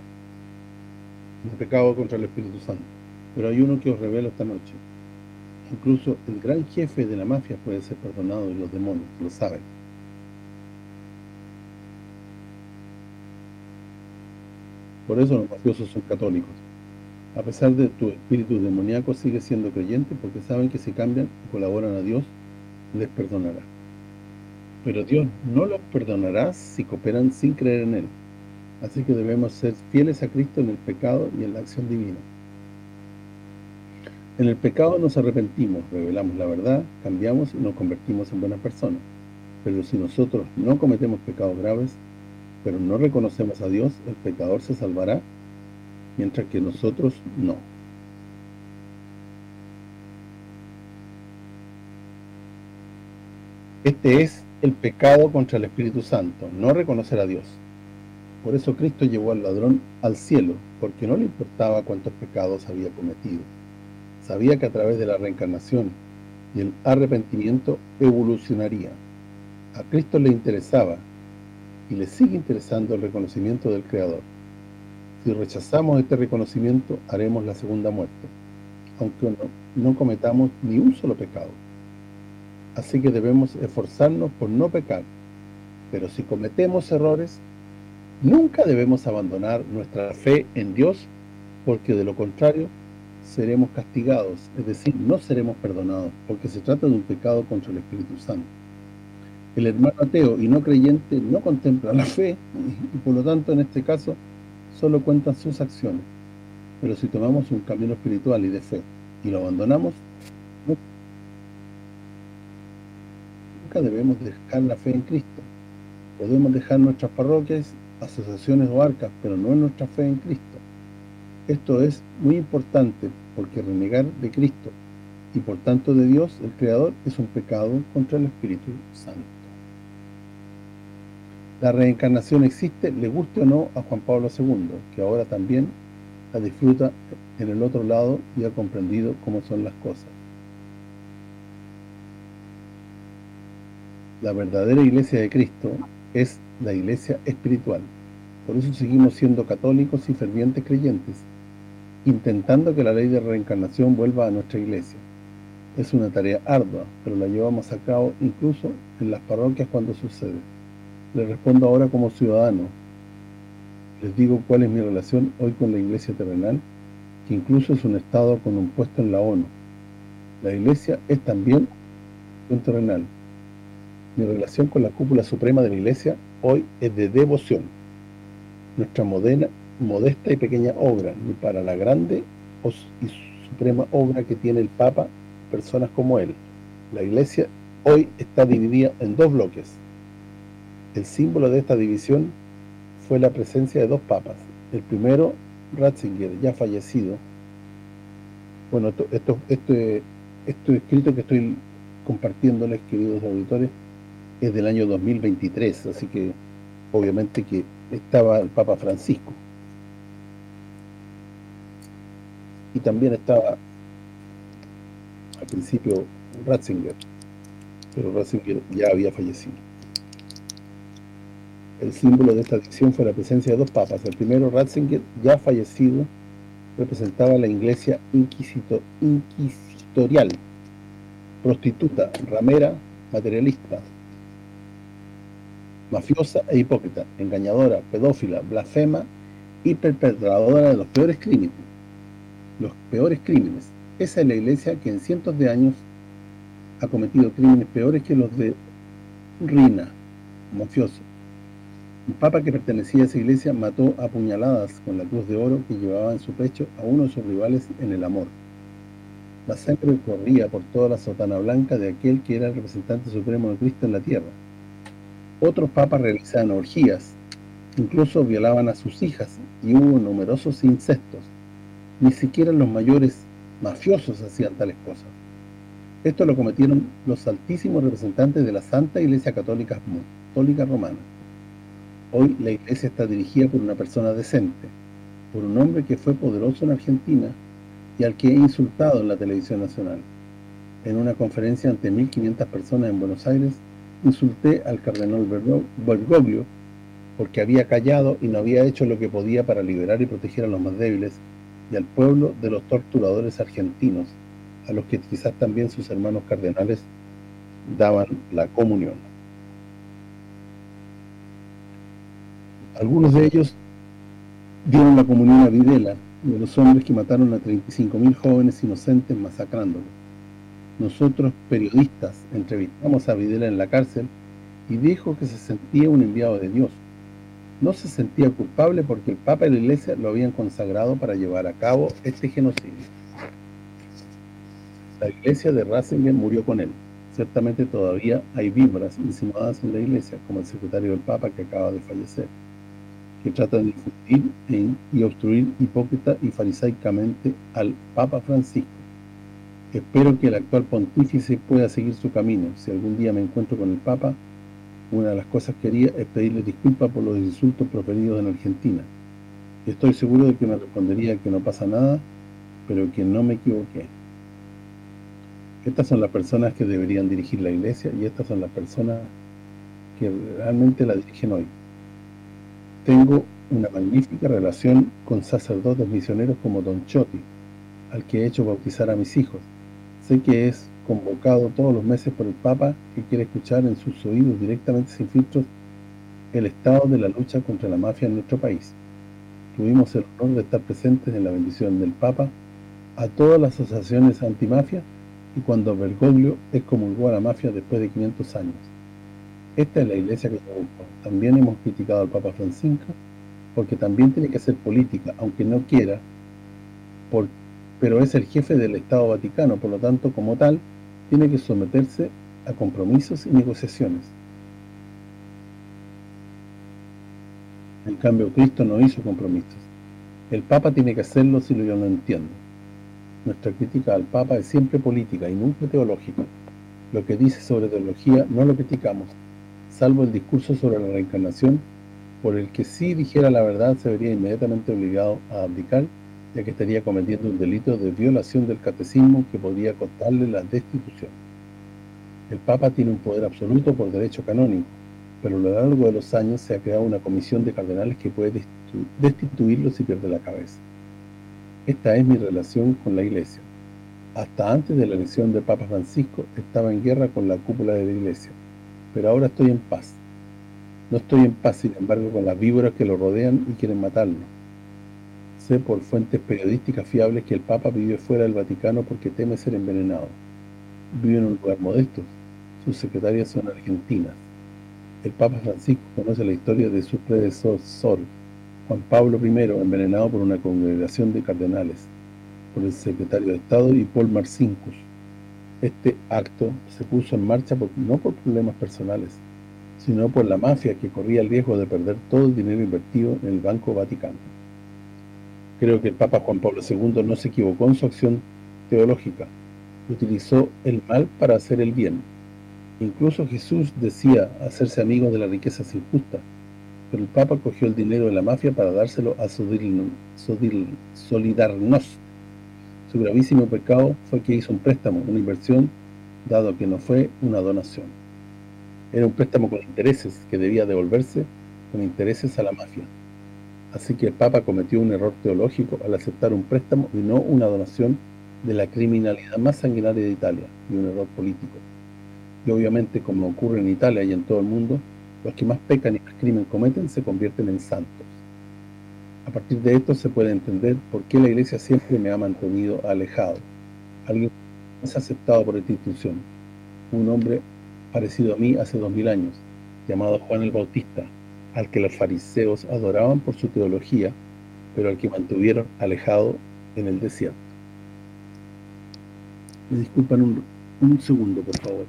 el pecado contra el Espíritu Santo. Pero hay uno que os revelo esta noche. Incluso el gran jefe de la mafia puede ser perdonado y los demonios, lo saben. Por eso los mafiosos son católicos a pesar de tu espíritu demoníaco, sigue siendo creyente porque saben que si cambian y colaboran a Dios, les perdonará. Pero Dios no los perdonará si cooperan sin creer en Él. Así que debemos ser fieles a Cristo en el pecado y en la acción divina. En el pecado nos arrepentimos, revelamos la verdad, cambiamos y nos convertimos en buenas personas. Pero si nosotros no cometemos pecados graves, pero no reconocemos a Dios, el pecador se salvará mientras que nosotros no. Este es el pecado contra el Espíritu Santo, no reconocer a Dios. Por eso Cristo llevó al ladrón al cielo, porque no le importaba cuántos pecados había cometido. Sabía que a través de la reencarnación y el arrepentimiento evolucionaría. A Cristo le interesaba y le sigue interesando el reconocimiento del Creador. Si rechazamos este reconocimiento, haremos la segunda muerte, aunque no, cometamos ni un solo pecado. Así que debemos esforzarnos por no pecar, pero si cometemos errores, nunca debemos abandonar nuestra fe en Dios, porque de lo contrario seremos castigados, es decir, no seremos perdonados, porque se trata de un pecado contra el Espíritu Santo. El hermano ateo y no creyente no contempla la fe, y por lo tanto en este caso solo cuentan sus acciones. Pero si tomamos un camino espiritual y de fe y lo abandonamos, nunca debemos dejar la fe en Cristo. Podemos dejar nuestras parroquias, asociaciones o arcas, pero no nuestra fe en Cristo. Esto es muy importante porque renegar de Cristo y por tanto de Dios, el Creador, es un pecado contra el Espíritu Santo la reencarnación existe, le guste o no a Juan Pablo II, que ahora también la disfruta en el otro lado y ha comprendido cómo son las cosas. La verdadera iglesia de Cristo es la iglesia espiritual. Por eso seguimos siendo católicos y fervientes creyentes, intentando que la ley de reencarnación vuelva a nuestra iglesia. Es una tarea ardua, pero la llevamos a cabo incluso en las parroquias cuando sucede. Le respondo ahora como ciudadano. Les digo cuál es mi relación hoy con la Iglesia terrenal, que incluso es un Estado con un puesto en la ONU. La Iglesia es también un terrenal. Mi relación con la cúpula suprema de la Iglesia hoy es de devoción. Nuestra modesta y pequeña obra, ni para la grande y suprema obra que tiene el Papa, personas como él. La Iglesia hoy está dividida en dos bloques. El símbolo de esta división fue la presencia de dos papas. El primero, Ratzinger, ya fallecido. Bueno, esto, esto, esto, escrito que estoy compartiéndoles, queridos auditores, es del año 2023, así que obviamente que estaba el Papa Francisco. Y también estaba al principio Ratzinger, pero Ratzinger ya había fallecido. El símbolo de esta adicción fue la presencia de dos papas. El primero, Ratzinger, ya fallecido, representaba la iglesia inquisitorial, prostituta, ramera, materialista, mafiosa e hipócrita, engañadora, pedófila, blasfema y perpetradora de los peores crímenes. Los peores crímenes. Esa es la iglesia que en cientos de años ha cometido crímenes peores que los de Rina, mafioso. Un papa que pertenecía a esa iglesia mató a puñaladas con la cruz de oro que llevaba en su pecho a uno de sus rivales en el amor. La sangre corría por toda la sotana blanca de aquel que era el representante supremo de Cristo en la tierra. Otros papas realizaban orgías, incluso violaban a sus hijas y hubo numerosos incestos. Ni siquiera los mayores mafiosos hacían tales cosas. Esto lo cometieron los altísimos representantes de la Santa Iglesia Católica Romana. Hoy la Iglesia está dirigida por una persona decente, por un hombre que fue poderoso en Argentina y al que he insultado en la televisión nacional. En una conferencia ante 1.500 personas en Buenos Aires, insulté al cardenal Bergoglio porque había callado y no había hecho lo que podía para liberar y proteger a los más débiles y al pueblo de los torturadores argentinos, a los que quizás también sus hermanos cardenales daban la comunión. Algunos de ellos dieron la comunión a Videla, de los hombres que mataron a 35.000 jóvenes inocentes masacrándolos. Nosotros, periodistas, entrevistamos a Videla en la cárcel y dijo que se sentía un enviado de Dios. No se sentía culpable porque el Papa y la Iglesia lo habían consagrado para llevar a cabo este genocidio. La Iglesia de Ratzinger murió con él. Ciertamente todavía hay víboras insinuadas en la Iglesia, como el secretario del Papa que acaba de fallecer, que tratan de difundir y obstruir hipócrita y farisaicamente al Papa Francisco Espero que el actual pontífice pueda seguir su camino. Si algún día me encuentro con el Papa, una de las cosas que haría es pedirle disculpas por los insultos proferidos en Argentina. Estoy seguro de que me respondería que no pasa nada, pero que no me equivoqué. Estas son las personas que deberían dirigir la iglesia y estas son las personas que realmente la dirigen hoy. Tengo una magnífica relación con sacerdotes misioneros como Don Chotti, al que he hecho bautizar a mis hijos. Sé que es convocado todos los meses por el Papa que quiere escuchar en sus oídos directamente sin filtros el estado de la lucha contra la mafia en nuestro país. Tuvimos el honor de estar presentes en la bendición del Papa a todas las asociaciones antimafia y cuando Bergoglio como a la mafia después de 500 años. Esta es la iglesia que busco. También hemos criticado al Papa Francisco porque también tiene que hacer política, aunque no quiera, pero es el jefe del Estado Vaticano, por lo tanto, como tal, tiene que someterse a compromisos y negociaciones. En cambio, Cristo no hizo compromisos. El Papa tiene que hacerlo si yo no entiendo. Nuestra crítica al Papa es siempre política y nunca teológica. Lo que dice sobre teología no lo criticamos, salvo el discurso sobre la reencarnación, por el que si dijera la verdad se vería inmediatamente obligado a abdicar ya que estaría cometiendo un delito de violación del catecismo que podría costarle la destitución. El Papa tiene un poder absoluto por derecho canónico, pero a lo largo de los años se ha creado una comisión de cardenales que puede destituirlo si pierde la cabeza. Esta es mi relación con la Iglesia. Hasta antes de la elección del Papa Francisco estaba en guerra con la cúpula de la Iglesia, pero ahora estoy en paz. No estoy en paz, sin embargo, con las víboras que lo rodean y quieren matarlo Sé por fuentes periodísticas fiables que el Papa vive fuera del Vaticano porque teme ser envenenado. Vive en un lugar modesto. Sus secretarias son argentinas. El Papa Francisco conoce la historia de su predecesor, Juan Pablo I, envenenado por una congregación de cardenales. por el secretario de Estado y Paul Marcinkus. Este acto se puso en marcha no por problemas personales, sino por la mafia que corría el riesgo de perder todo el dinero invertido en el Banco Vaticano. Creo que el Papa Juan Pablo II no se equivocó en su acción teológica, utilizó el mal para hacer el bien. Incluso Jesús decía hacerse amigo de las riquezas injustas, pero el Papa cogió el dinero de la mafia para dárselo a Solidarnos. Su gravísimo pecado fue que hizo un préstamo, una inversión, dado que no fue una donación. Era un préstamo con intereses que debía devolverse con intereses a la mafia. Así que el Papa cometió un error teológico al aceptar un préstamo y no una donación de la criminalidad más sanguinaria de Italia, y un error político. Y obviamente, como ocurre en Italia y en todo el mundo, los que más pecan y más crimen cometen se convierten en santos. A partir de esto se puede entender por qué la Iglesia siempre me ha mantenido alejado. Alguien es aceptado por esta institución. Un hombre parecido a mí hace dos mil años, llamado Juan el Bautista, al que los fariseos adoraban por su teología, pero al que mantuvieron alejado en el desierto. Me disculpan un, un segundo, por favor.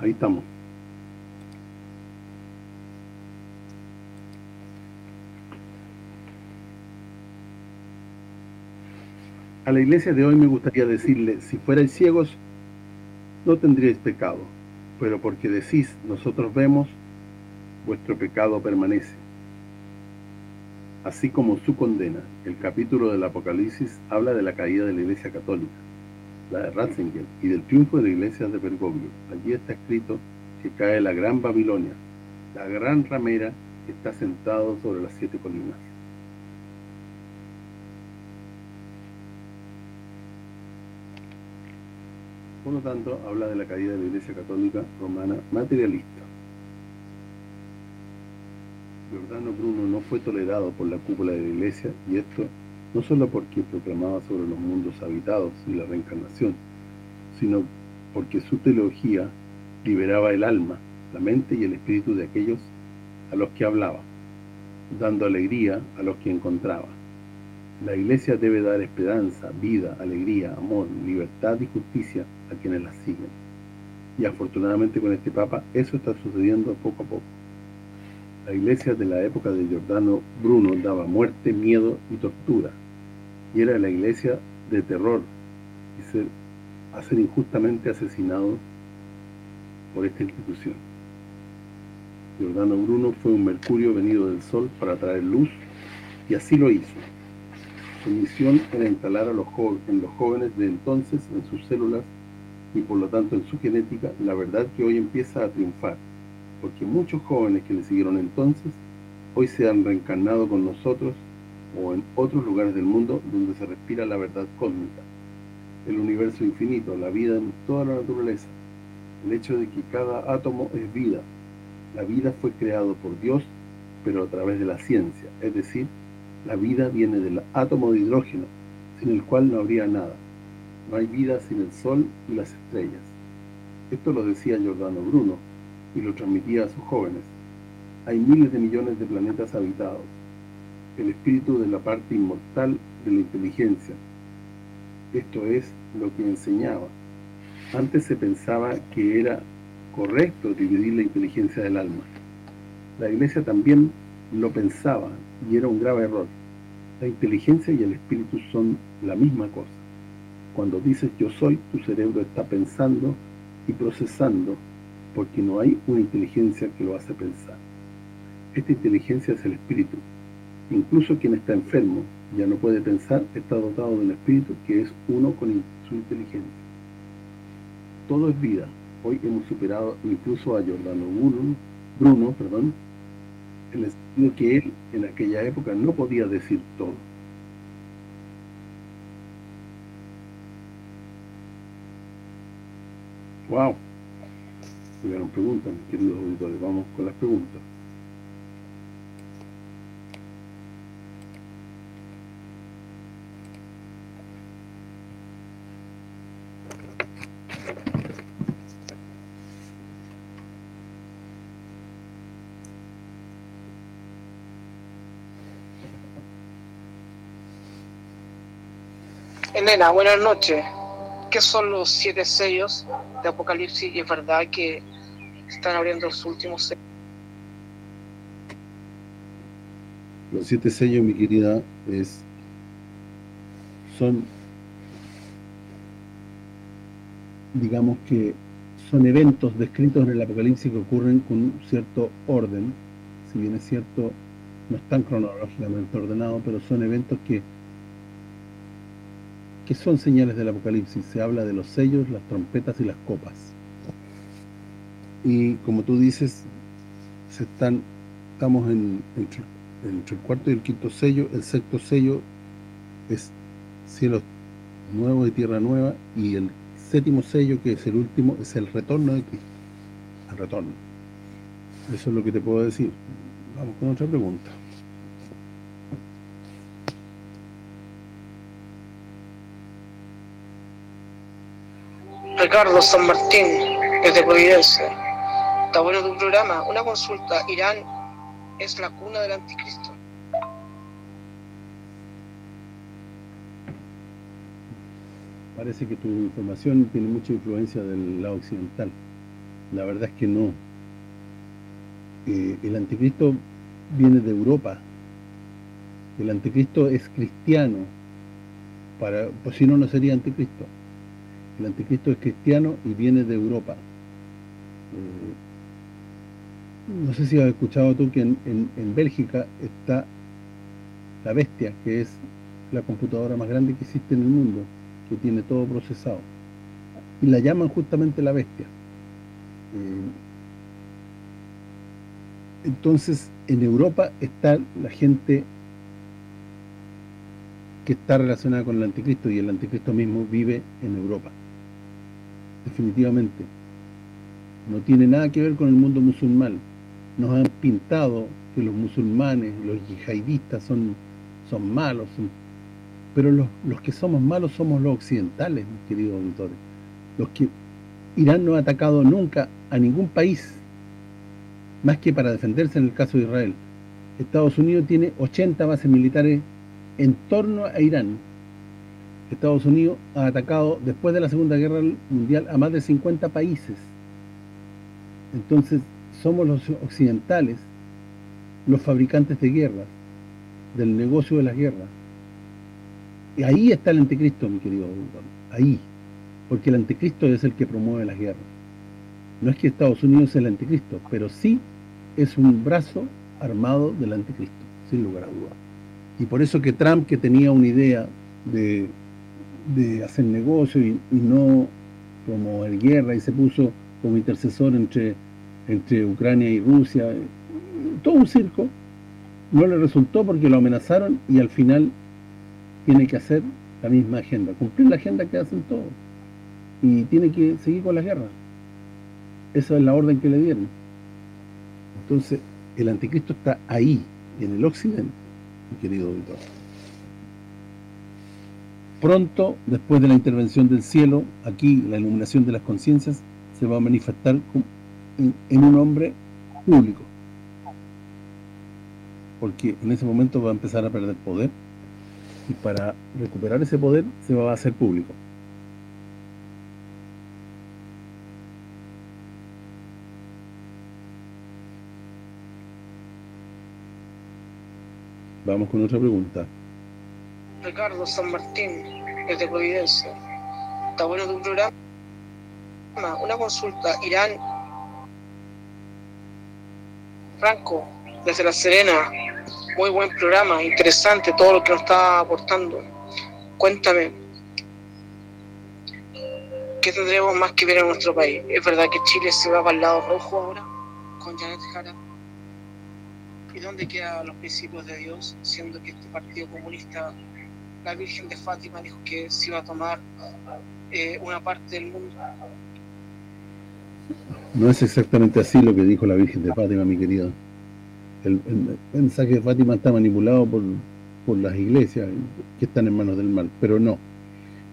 Ahí estamos. A la iglesia de hoy me gustaría decirle, si fuerais ciegos, no tendríais pecado, pero porque decís, nosotros vemos, vuestro pecado permanece. Así como su condena, el capítulo del Apocalipsis habla de la caída de la iglesia católica la de Ratzinger, y del triunfo de la iglesia de Bergoglio. Allí está escrito que cae la gran Babilonia, la gran ramera que está sentado sobre las siete colinas. Por lo tanto, habla de la caída de la Iglesia Católica Romana materialista. Giordano Bruno no fue tolerado por la cúpula de la Iglesia y esto no solo porque proclamaba sobre los mundos habitados y la reencarnación, sino porque su teología liberaba el alma, la mente y el espíritu de aquellos a los que hablaba, dando alegría a los que encontraba. La Iglesia debe dar esperanza, vida, alegría, amor, libertad y justicia a quienes la siguen. Y afortunadamente con este Papa eso está sucediendo poco a poco. La iglesia de la época de Giordano Bruno daba muerte, miedo y tortura. Y era la iglesia de terror y ser, a ser injustamente asesinado por esta institución. Giordano Bruno fue un mercurio venido del sol para traer luz y así lo hizo. Su misión era instalar a los en los jóvenes de entonces, en sus células y por lo tanto en su genética, la verdad que hoy empieza a triunfar porque muchos jóvenes que le siguieron entonces, hoy se han reencarnado con nosotros o en otros lugares del mundo donde se respira la verdad cósmica, el universo infinito, la vida en toda la naturaleza, el hecho de que cada átomo es vida. La vida fue creado por Dios, pero a través de la ciencia, es decir, la vida viene del átomo de hidrógeno, sin el cual no habría nada. No hay vida sin el sol y las estrellas. Esto lo decía Giordano Bruno, y lo transmitía a sus jóvenes. Hay miles de millones de planetas habitados. El espíritu de la parte inmortal de la inteligencia. Esto es lo que enseñaba. Antes se pensaba que era correcto dividir la inteligencia del alma. La iglesia también lo pensaba y era un grave error. La inteligencia y el espíritu son la misma cosa. Cuando dices yo soy, tu cerebro está pensando y procesando porque no hay una inteligencia que lo hace pensar. Esta inteligencia es el espíritu. Incluso quien está enfermo, ya no puede pensar, está dotado de un espíritu que es uno con su inteligencia. Todo es vida, hoy hemos superado incluso a Giordano Bruno, Bruno perdón, en el sentido que él en aquella época no podía decir todo. Wow. Llegaron preguntas, mis queridos auditores. Vamos con las preguntas.
Elena, buenas noches. ¿Qué son los siete sellos de Apocalipsis? Y es verdad que están abriendo los últimos sellos.
Los siete sellos, mi querida, es son digamos que son eventos descritos en el Apocalipsis que ocurren con un cierto orden, si bien es cierto, no están cronológicamente ordenados, pero son eventos que que son señales del Apocalipsis. Se habla de los sellos, las trompetas y las copas. Y como tú dices, se están estamos en, entre, el cuarto y el quinto sello. El sexto sello es cielo nuevo y tierra nueva. Y el séptimo sello, que es el último, es el retorno de Cristo. El retorno. Eso es lo que te puedo decir. Vamos con otra pregunta.
Ricardo San Martín, desde Providencia. Está bueno tu programa. Una consulta. ¿Irán es la cuna del anticristo?
Parece que tu información tiene mucha influencia del lado occidental. La verdad es que no. Eh, el anticristo viene de Europa. El anticristo es cristiano. Para, pues si no, no sería anticristo. El anticristo es cristiano y viene de Europa. Eh, no sé si has escuchado tú que en, en, Bélgica está la bestia, que es la computadora más grande que existe en el mundo, que tiene todo procesado. Y la llaman justamente la bestia. Eh, entonces, en Europa está la gente que está relacionada con el anticristo y el anticristo mismo vive en Europa definitivamente. No tiene nada que ver con el mundo musulmán. Nos han pintado que los musulmanes, los yihadistas son, son malos, pero los, los que somos malos somos los occidentales, mis queridos auditores. Los que Irán no ha atacado nunca a ningún país, más que para defenderse en el caso de Israel. Estados Unidos tiene 80 bases militares en torno a Irán, Estados Unidos ha atacado después de la Segunda Guerra Mundial a más de 50 países. Entonces, somos los occidentales los fabricantes de guerras, del negocio de las guerras. Y ahí está el anticristo, mi querido ahí. Porque el anticristo es el que promueve las guerras. No es que Estados Unidos sea el anticristo, pero sí es un brazo armado del anticristo, sin lugar a dudas. Y por eso que Trump, que tenía una idea de hacer negocio y, no como el guerra y se puso como intercesor entre entre Ucrania y Rusia todo un circo. No le resultó porque lo amenazaron y al final tiene que hacer la misma agenda, cumplir la agenda que hacen todos. Y tiene que seguir con la guerra. Esa es la orden que le dieron. Entonces el anticristo está ahí en el occidente mi querido auditor. Pronto, después de la intervención del cielo, aquí la iluminación de las conciencias se va a manifestar en, un hombre público. Porque en ese momento va a empezar a perder poder y para recuperar ese poder se va a hacer público. Vamos con otra pregunta.
Ricardo San Martín, desde Providencia. Está bueno tu programa. Una consulta. Irán. Franco, desde La Serena. Muy buen programa, interesante todo lo que nos está aportando. Cuéntame. ¿qué tendremos más que ver en nuestro país? ¿Es verdad que Chile se va para el lado rojo ahora con Janet Jara? ¿Y dónde quedan los principios de Dios, siendo que este partido comunista, la Virgen de Fátima, dijo que se iba a tomar eh, una parte del mundo?
No es exactamente así lo que dijo la Virgen de Fátima, mi querido. El, mensaje de Fátima está manipulado por, por las iglesias que están en manos del mal, pero no.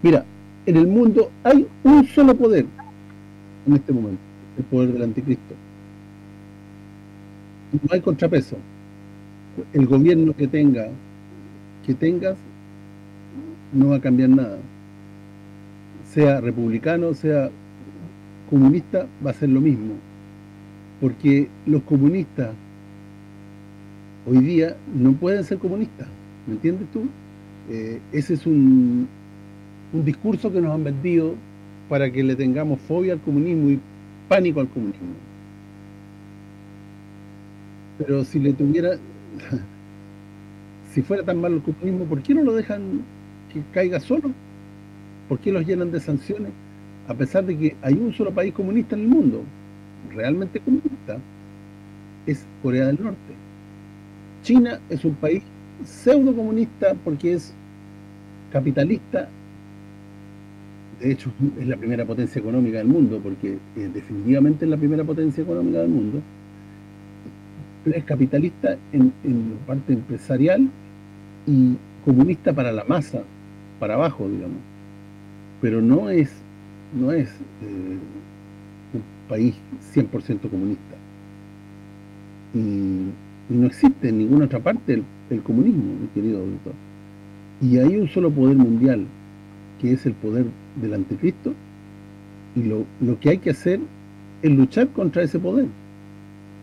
Mira, en el mundo hay un solo poder en este momento, el poder del anticristo. No hay contrapeso. El gobierno que tenga, que tengas, no va a cambiar nada. Sea republicano, sea comunista, va a ser lo mismo. Porque los comunistas hoy día no pueden ser comunistas. ¿Me entiendes tú? Eh, ese es un, un discurso que nos han vendido para que le tengamos fobia al comunismo y pánico al comunismo. Pero si le tuviera... si fuera tan malo el comunismo, ¿por qué no lo dejan que caiga solo? ¿Por qué los llenan de sanciones? A pesar de que hay un solo país comunista en el mundo, realmente comunista, es Corea del Norte. China es un país pseudo comunista porque es capitalista de hecho es la primera potencia económica del mundo, porque eh, definitivamente es la primera potencia económica del mundo, es capitalista en, la parte empresarial y comunista para la masa, para abajo, digamos. Pero no es no es eh, un país 100% comunista. Y, no existe en ninguna otra parte el, comunismo, mi querido doctor. Y hay un solo poder mundial, que es el poder del anticristo y lo, lo, que hay que hacer es luchar contra ese poder.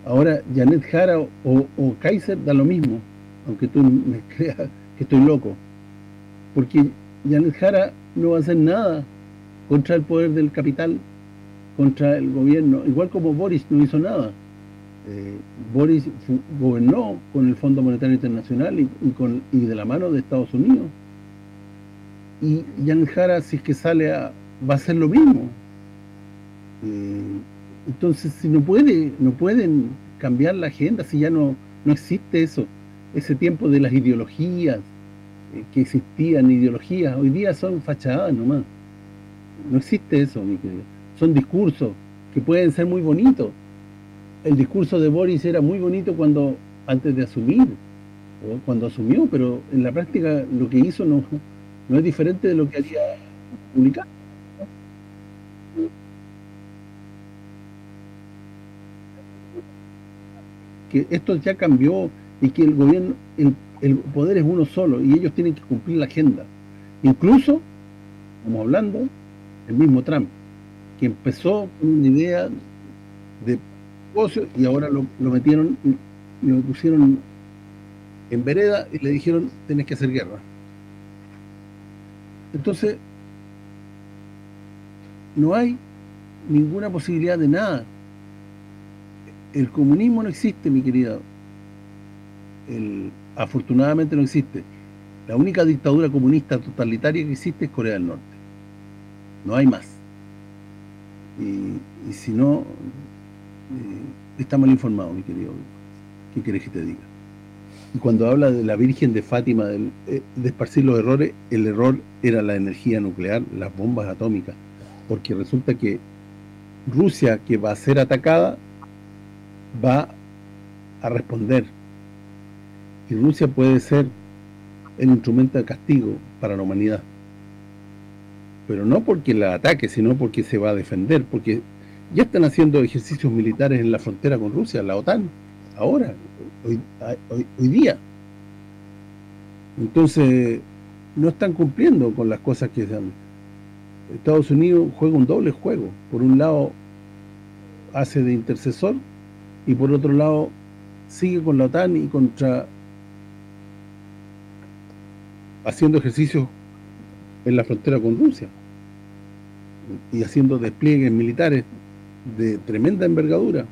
Ahora, Janet Jara o, o Kaiser da lo mismo, aunque tú me creas que estoy loco. Porque Janet Jara no va a hacer nada contra el poder del capital, contra el gobierno, igual como Boris no hizo nada. Eh, Boris gobernó con el Fondo Monetario Internacional y, con, y de la mano de Estados Unidos. Y Jan Jara si es que sale a, va a hacer lo mismo. Eh, entonces si no puede no pueden cambiar la agenda si ya no no existe eso ese tiempo de las ideologías eh, que existían ideologías hoy día son fachadas nomás no existe eso mi querido son discursos que pueden ser muy bonitos el discurso de Boris era muy bonito cuando antes de asumir o cuando asumió pero en la práctica lo que hizo no no es diferente de lo que haría publicar. Que esto ya cambió y que el gobierno, el, poder es uno solo y ellos tienen que cumplir la agenda. Incluso, como hablando, el mismo Trump, que empezó con una idea de negocio y ahora lo, metieron, lo pusieron en vereda y le dijeron, tenés que hacer guerra. Entonces, no hay ninguna posibilidad de nada. El comunismo no existe, mi querida. Afortunadamente no existe. La única dictadura comunista totalitaria que existe es Corea del Norte. No hay más. Y, si no, eh, está mal informado, mi querido. ¿Qué quieres que te diga? Y cuando habla de la Virgen de Fátima, eh, de esparcir los errores, el error era la energía nuclear, las bombas atómicas. Porque resulta que Rusia, que va a ser atacada, va a responder. Y Rusia puede ser el instrumento de castigo para la humanidad. Pero no porque la ataque, sino porque se va a defender. Porque ya están haciendo ejercicios militares en la frontera con Rusia, la OTAN, ahora hoy, día. Entonces, no están cumpliendo con las cosas que se han... Estados Unidos juega un doble juego. Por un lado, hace de intercesor y por otro lado, sigue con la OTAN y contra... haciendo ejercicios en la frontera con Rusia y haciendo despliegues militares de tremenda envergadura.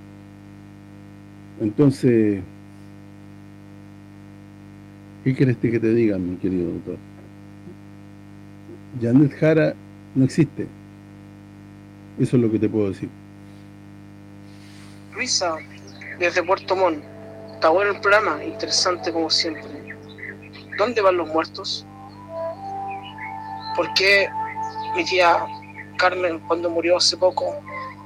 Entonces, ¿Qué quieres que te diga, mi querido doctor? Janet Jara no existe. Eso es lo que te puedo decir.
Luisa, desde Puerto Montt. Está bueno el programa, interesante como siempre. ¿Dónde van los muertos? ¿Por qué mi tía Carmen, cuando murió hace poco,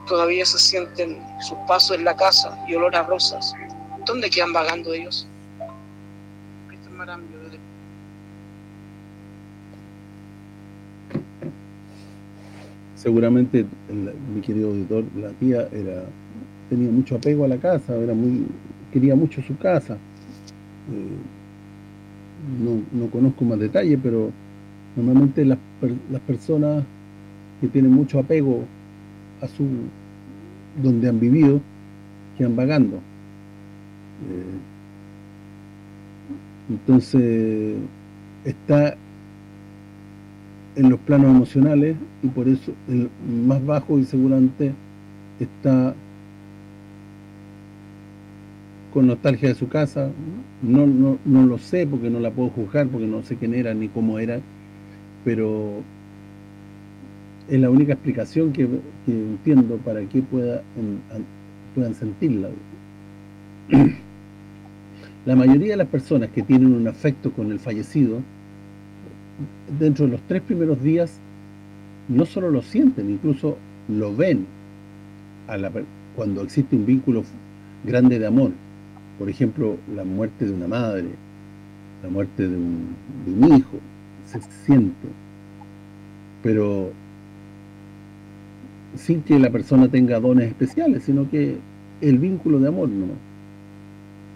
todavía se sienten sus pasos en la casa y olor a rosas? ¿Dónde quedan vagando ellos?
Seguramente, mi querido auditor, la tía era tenía mucho apego a la casa, era muy quería mucho su casa. Eh, no, no, conozco más detalles, pero normalmente las, las personas que tienen mucho apego a su donde han vivido, quedan vagando. Eh, entonces, está en los planos emocionales y por eso el más bajo y seguramente está con nostalgia de su casa. No, no, no lo sé porque no la puedo juzgar, porque no sé quién era ni cómo era, pero es la única explicación que, entiendo para que pueda puedan sentirla. La mayoría de las personas que tienen un afecto con el fallecido, dentro de los tres primeros días, no solo lo sienten, incluso lo ven cuando existe un vínculo grande de amor. Por ejemplo, la muerte de una madre, la muerte de un, de un hijo, se siente. Pero sin que la persona tenga dones especiales, sino que el vínculo de amor no,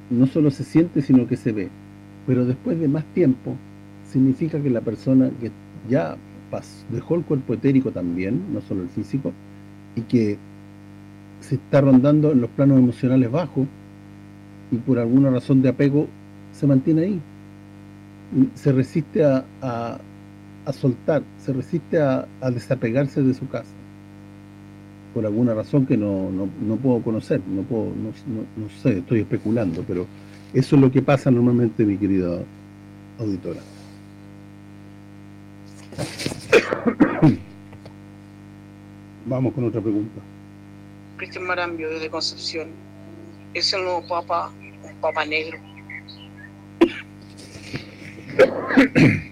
no solo se siente, sino que se ve. Pero después de más tiempo, significa que la persona que ya dejó el cuerpo etérico también, no solo el físico, y que se está rondando en los planos emocionales bajos, y por alguna razón de apego se mantiene ahí. Se resiste a, a, soltar, se resiste a desapegarse de su casa por alguna razón que no, no, puedo conocer, no puedo no, sé, estoy especulando, pero eso es lo que pasa normalmente, mi querida auditora. Vamos con otra pregunta.
Cristian Marambio, desde Concepción. ¿Es el nuevo Papa un Papa negro?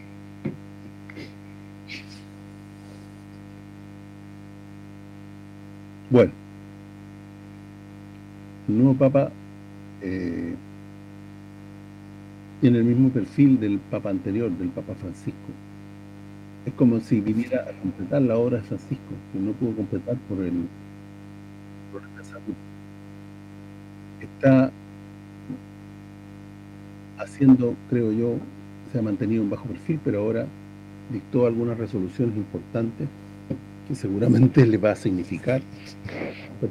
Bueno, el nuevo Papa eh, tiene el mismo perfil del Papa anterior, del Papa Francisco. Es como si viniera a completar la obra de Francisco, que no pudo completar por el, por salud. Está haciendo, creo yo, se ha mantenido un bajo perfil, pero ahora dictó algunas resoluciones importantes que seguramente le va a significar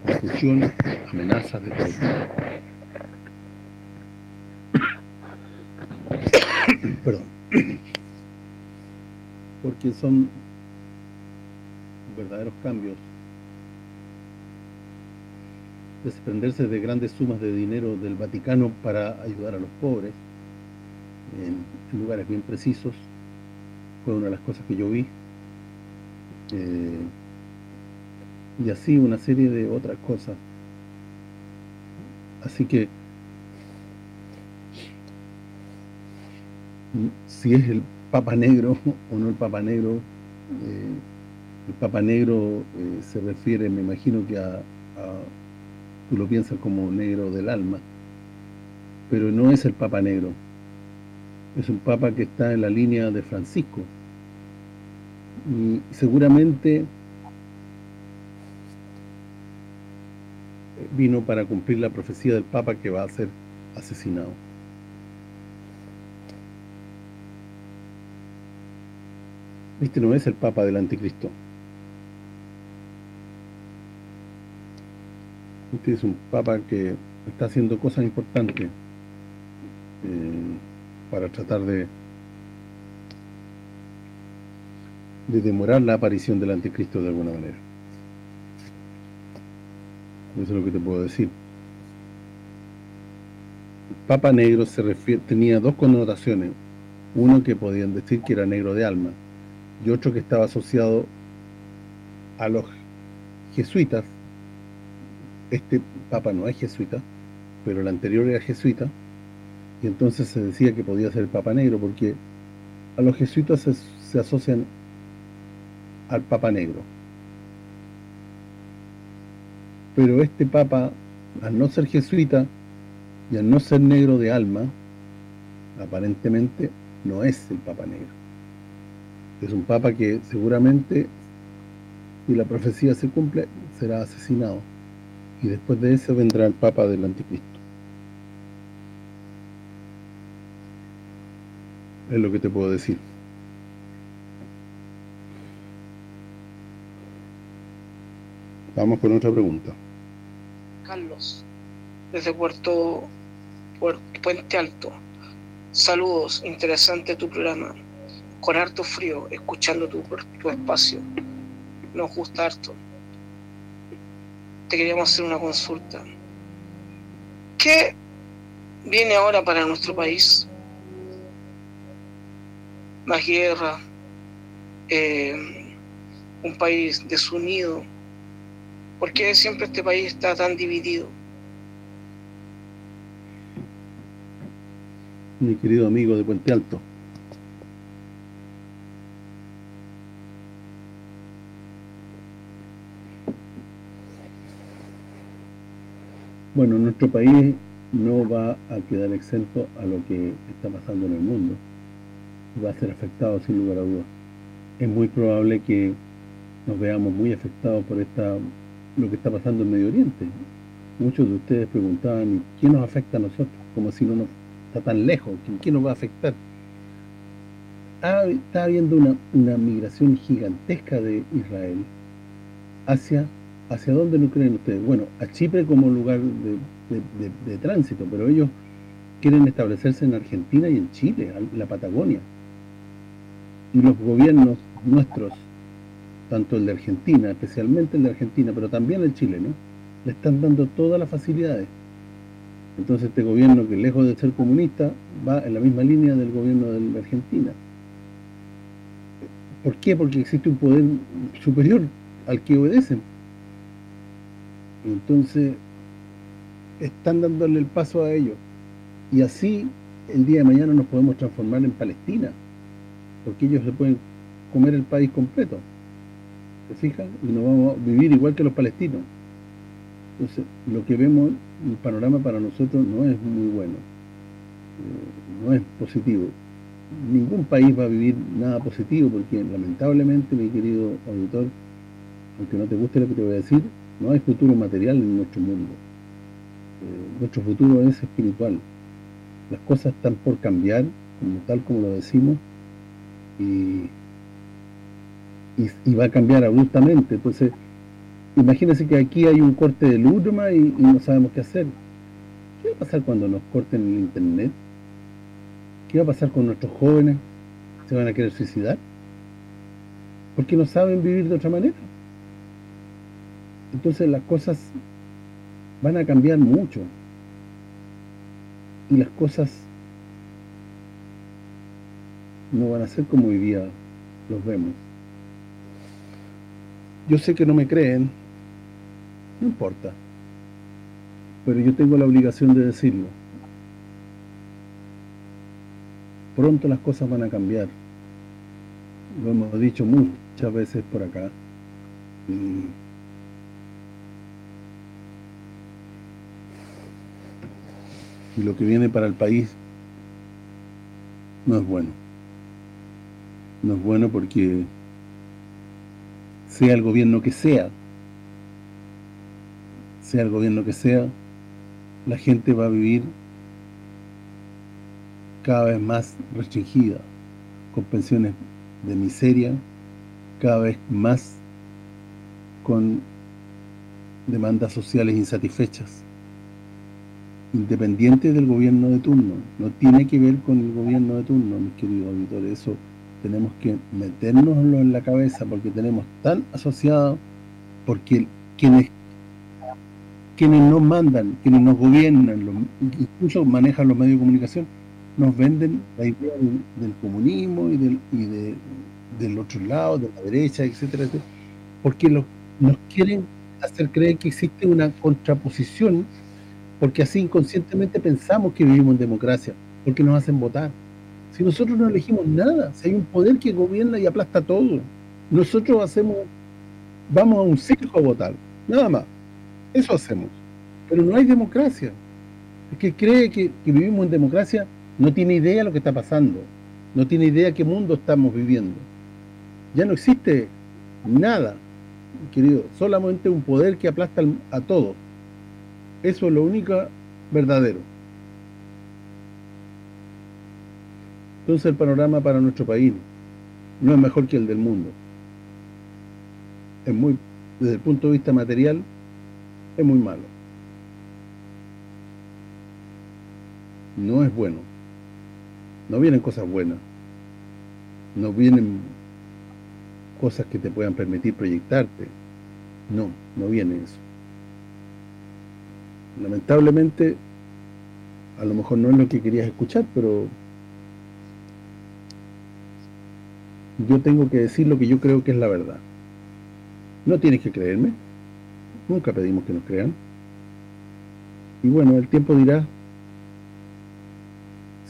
persecución, amenazas de todo Perdón. Porque son verdaderos cambios. Desprenderse de grandes sumas de dinero del Vaticano para ayudar a los pobres en lugares bien precisos. Fue una de las cosas que yo vi. Eh, y así una serie de otras cosas. Así que si es el Papa Negro o no el Papa Negro, eh, el Papa Negro eh, se refiere, me imagino que a, tú lo piensas como negro del alma, pero no es el Papa Negro, es un Papa que está en la línea de Francisco, y seguramente vino para cumplir la profecía del Papa que va a ser asesinado. Este no es el Papa del Anticristo. Este es un Papa que está haciendo cosas importantes eh, para tratar de de demorar la aparición del anticristo de alguna manera. Eso es lo que te puedo decir. Papa negro se refiere, tenía dos connotaciones. Uno que podían decir que era negro de alma y otro que estaba asociado a los jesuitas, este papa no es jesuita, pero el anterior era jesuita, y entonces se decía que podía ser el papa negro, porque a los jesuitas se, asocian al papa negro. Pero este papa, al no ser jesuita y al no ser negro de alma, aparentemente no es el papa negro. Es un papa que seguramente, si la profecía se cumple, será asesinado. Y después de eso vendrá el papa del anticristo. Es lo que te puedo decir. Vamos con otra pregunta.
Carlos, desde Puerto, Puente Alto. Saludos, interesante tu programa. Con harto frío, escuchando tu, tu espacio. Nos gusta harto. Te queríamos hacer una consulta. ¿Qué viene ahora para nuestro país? Más guerra, eh, un país desunido. ¿Por qué siempre este país está tan dividido?
Mi querido amigo de Puente Alto. Bueno, nuestro país no va a quedar exento a lo que está pasando en el mundo va a ser afectado sin lugar a dudas. Es muy probable que nos veamos muy afectados por esta lo que está pasando en Medio Oriente. Muchos de ustedes preguntaban, ¿qué nos afecta a nosotros? Como si no nos está tan lejos, ¿qué nos va a afectar? Ah, está habiendo una, una migración gigantesca de Israel hacia hacia dónde lo creen ustedes? Bueno, a Chipre como lugar de, tránsito, pero ellos quieren establecerse en Argentina y en Chile, la Patagonia y los gobiernos nuestros, tanto el de Argentina, especialmente el de Argentina, pero también el chileno, le están dando todas las facilidades. Entonces este gobierno que lejos de ser comunista va en la misma línea del gobierno de Argentina. ¿Por qué? Porque existe un poder superior al que obedecen. Entonces están dándole el paso a ellos. Y así el día de mañana nos podemos transformar en Palestina porque ellos se pueden comer el país completo. ¿Se fijan? Y nos vamos a vivir igual que los palestinos. Entonces, lo que vemos, el panorama para nosotros no es muy bueno. Eh, no es positivo. Ningún país va a vivir nada positivo porque lamentablemente, mi querido auditor, aunque no te guste lo que te voy a decir, no hay futuro material en nuestro mundo. Eh, nuestro futuro es espiritual. Las cosas están por cambiar, como tal como lo decimos, y, y, va a cambiar abruptamente. Entonces, imagínense que aquí hay un corte de luz y, y, no sabemos qué hacer. ¿Qué va a pasar cuando nos corten el internet? ¿Qué va a pasar con nuestros jóvenes? ¿Se van a querer suicidar? Porque no saben vivir de otra manera. Entonces las cosas van a cambiar mucho. Y las cosas no van a ser como hoy día los vemos. Yo sé que no me creen, no importa, pero yo tengo la obligación de decirlo. Pronto las cosas van a cambiar. Lo hemos dicho muchas veces por acá. Y y lo que viene para el país no es bueno no es bueno porque sea el gobierno que sea, sea el gobierno que sea, la gente va a vivir cada vez más restringida, con pensiones de miseria, cada vez más con demandas sociales insatisfechas, independiente del gobierno de turno, no tiene que ver con el gobierno de turno, mis queridos auditores, eso tenemos que meternoslo en la cabeza porque tenemos tan asociado porque quienes quienes nos mandan, quienes nos gobiernan, incluso manejan los medios de comunicación, nos venden la idea del, comunismo y del y del otro lado, de la derecha, etcétera, porque nos quieren hacer creer que existe una contraposición, porque así inconscientemente pensamos que vivimos en democracia, porque nos hacen votar. Si nosotros no elegimos nada, si hay un poder que gobierna y aplasta todo, nosotros hacemos, vamos a un circo a votar, nada más. Eso hacemos. Pero no hay democracia. El que cree que, vivimos en democracia no tiene idea de lo que está pasando, no tiene idea qué mundo estamos viviendo. Ya no existe nada, querido, solamente un poder que aplasta a todos. Eso es lo único verdadero. Entonces el panorama para nuestro país no es mejor que el del mundo. Es muy, desde el punto de vista material, es muy malo. No es bueno. No vienen cosas buenas. No vienen cosas que te puedan permitir proyectarte. No, no viene eso. Lamentablemente, a lo mejor no es lo que querías escuchar, pero yo tengo que decir lo que yo creo que es la verdad. No tienes que creerme. Nunca pedimos que nos crean. Y bueno, el tiempo dirá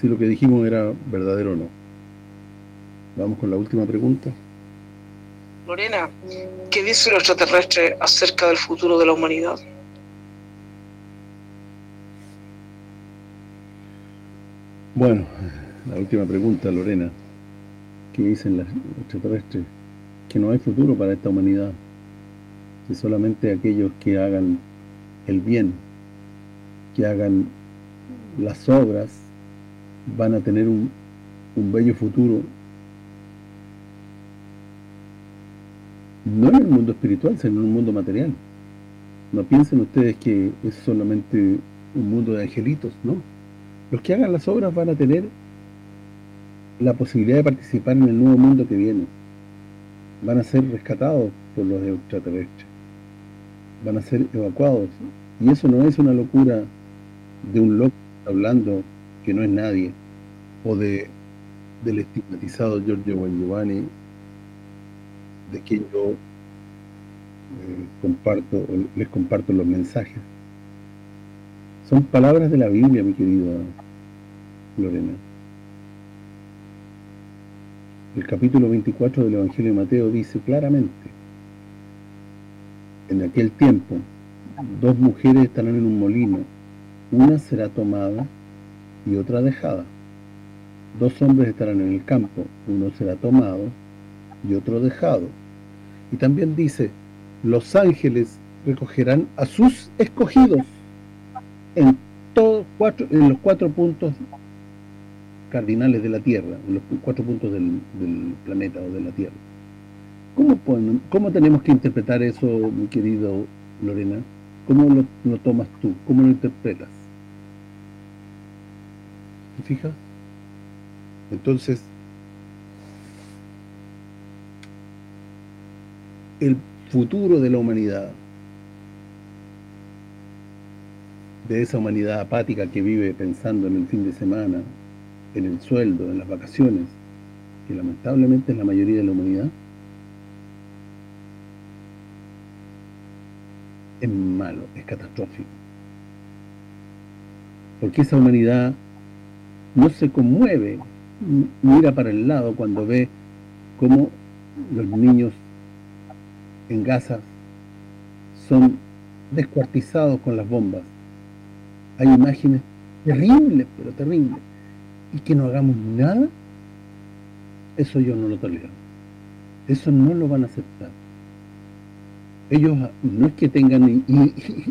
si lo que dijimos era verdadero o no. Vamos con la última pregunta.
Lorena, ¿qué dice el extraterrestre acerca del futuro de la humanidad?
Bueno, la última pregunta, Lorena. ¿Qué dicen los extraterrestres? Que no hay futuro para esta humanidad. Que solamente aquellos que hagan el bien, que hagan las obras, van a tener un, un bello futuro no en el mundo espiritual, sino en un mundo material. No piensen ustedes que es solamente un mundo de angelitos, ¿no? Los que hagan las obras van a tener la posibilidad de participar en el nuevo mundo que viene. Van a ser rescatados por los extraterrestres. Van a ser evacuados. Y eso no es una locura de un loco hablando que no es nadie, o de del estigmatizado Giorgio Giovanni de quien yo eh, comparto, les comparto los mensajes. Son palabras de la Biblia, mi querida Lorena. El capítulo 24 del Evangelio de Mateo dice claramente, en aquel tiempo, dos mujeres estarán en un molino, una será tomada y otra dejada. Dos hombres estarán en el campo, uno será tomado y otro dejado. Y también dice, los ángeles recogerán a sus escogidos en todos cuatro en los cuatro puntos cardinales de la Tierra, los cuatro puntos del, planeta o de la Tierra. ¿Cómo, ¿Cómo tenemos que interpretar eso, mi querido Lorena? ¿Cómo lo tomas tú? ¿Cómo lo interpretas? ¿Te fijas? Entonces, el futuro de la humanidad, de esa humanidad apática que vive pensando en el fin de semana, en el sueldo, en las vacaciones, que lamentablemente es la mayoría de la humanidad, es malo, es catastrófico. Porque esa humanidad no se conmueve, mira para el lado cuando ve cómo los niños en Gaza son descuartizados con las bombas. Hay imágenes terribles, pero terribles. Y que no hagamos nada, eso yo no lo tolero. Eso no lo van a aceptar. Ellos no es que tengan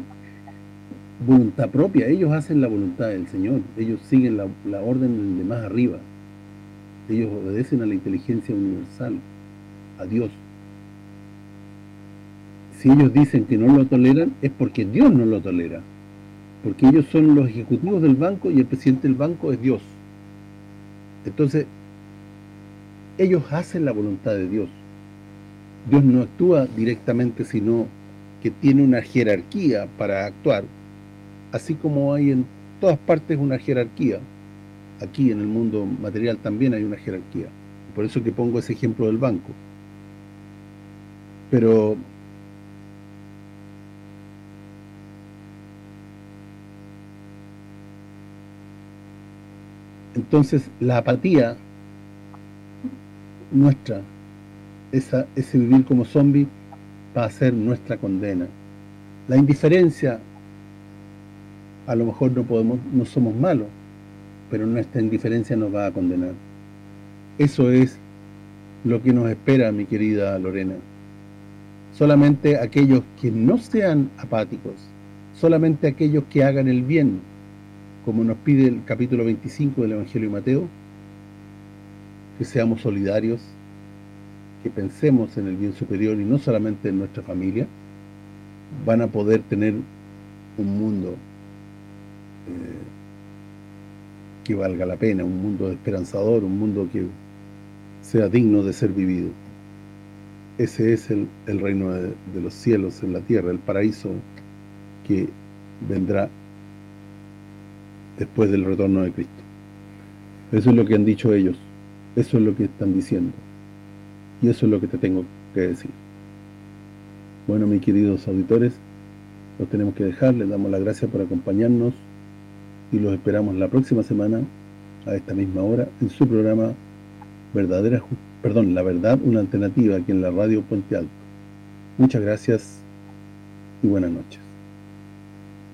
voluntad propia, ellos hacen la voluntad del Señor. Ellos siguen la, la orden de más arriba. Ellos obedecen a la inteligencia universal, a Dios si ellos dicen que no lo toleran, es porque Dios no lo tolera. Porque ellos son los ejecutivos del banco y el presidente del banco es Dios. Entonces, ellos hacen la voluntad de Dios. Dios no actúa directamente, sino que tiene una jerarquía para actuar, así como hay en todas partes una jerarquía. Aquí en el mundo material también hay una jerarquía. Por eso que pongo ese ejemplo del banco. Pero Entonces, la apatía nuestra, ese vivir como zombie, va a ser nuestra condena. La indiferencia, a lo mejor no podemos no somos malos, pero nuestra indiferencia nos va a condenar. Eso es lo que nos espera, mi querida Lorena. Solamente aquellos que no sean apáticos, solamente aquellos que hagan el bien, como nos pide el capítulo 25 del Evangelio de Mateo, que seamos solidarios, que pensemos en el bien superior y no solamente en nuestra familia, van a poder tener un mundo eh, que valga la pena, un mundo esperanzador, un mundo que sea digno de ser vivido. Ese es el, reino de, de los cielos en la tierra, el paraíso que vendrá después del retorno de Cristo. Eso es lo que han dicho ellos, eso es lo que están diciendo. Y eso es lo que te tengo que decir. Bueno, mis queridos auditores, los tenemos que dejar, les damos las gracias por acompañarnos y los esperamos la próxima semana a esta misma hora en su programa verdadera perdón, La Verdad, una alternativa aquí en la radio Puente Alto. Muchas gracias y buenas noches.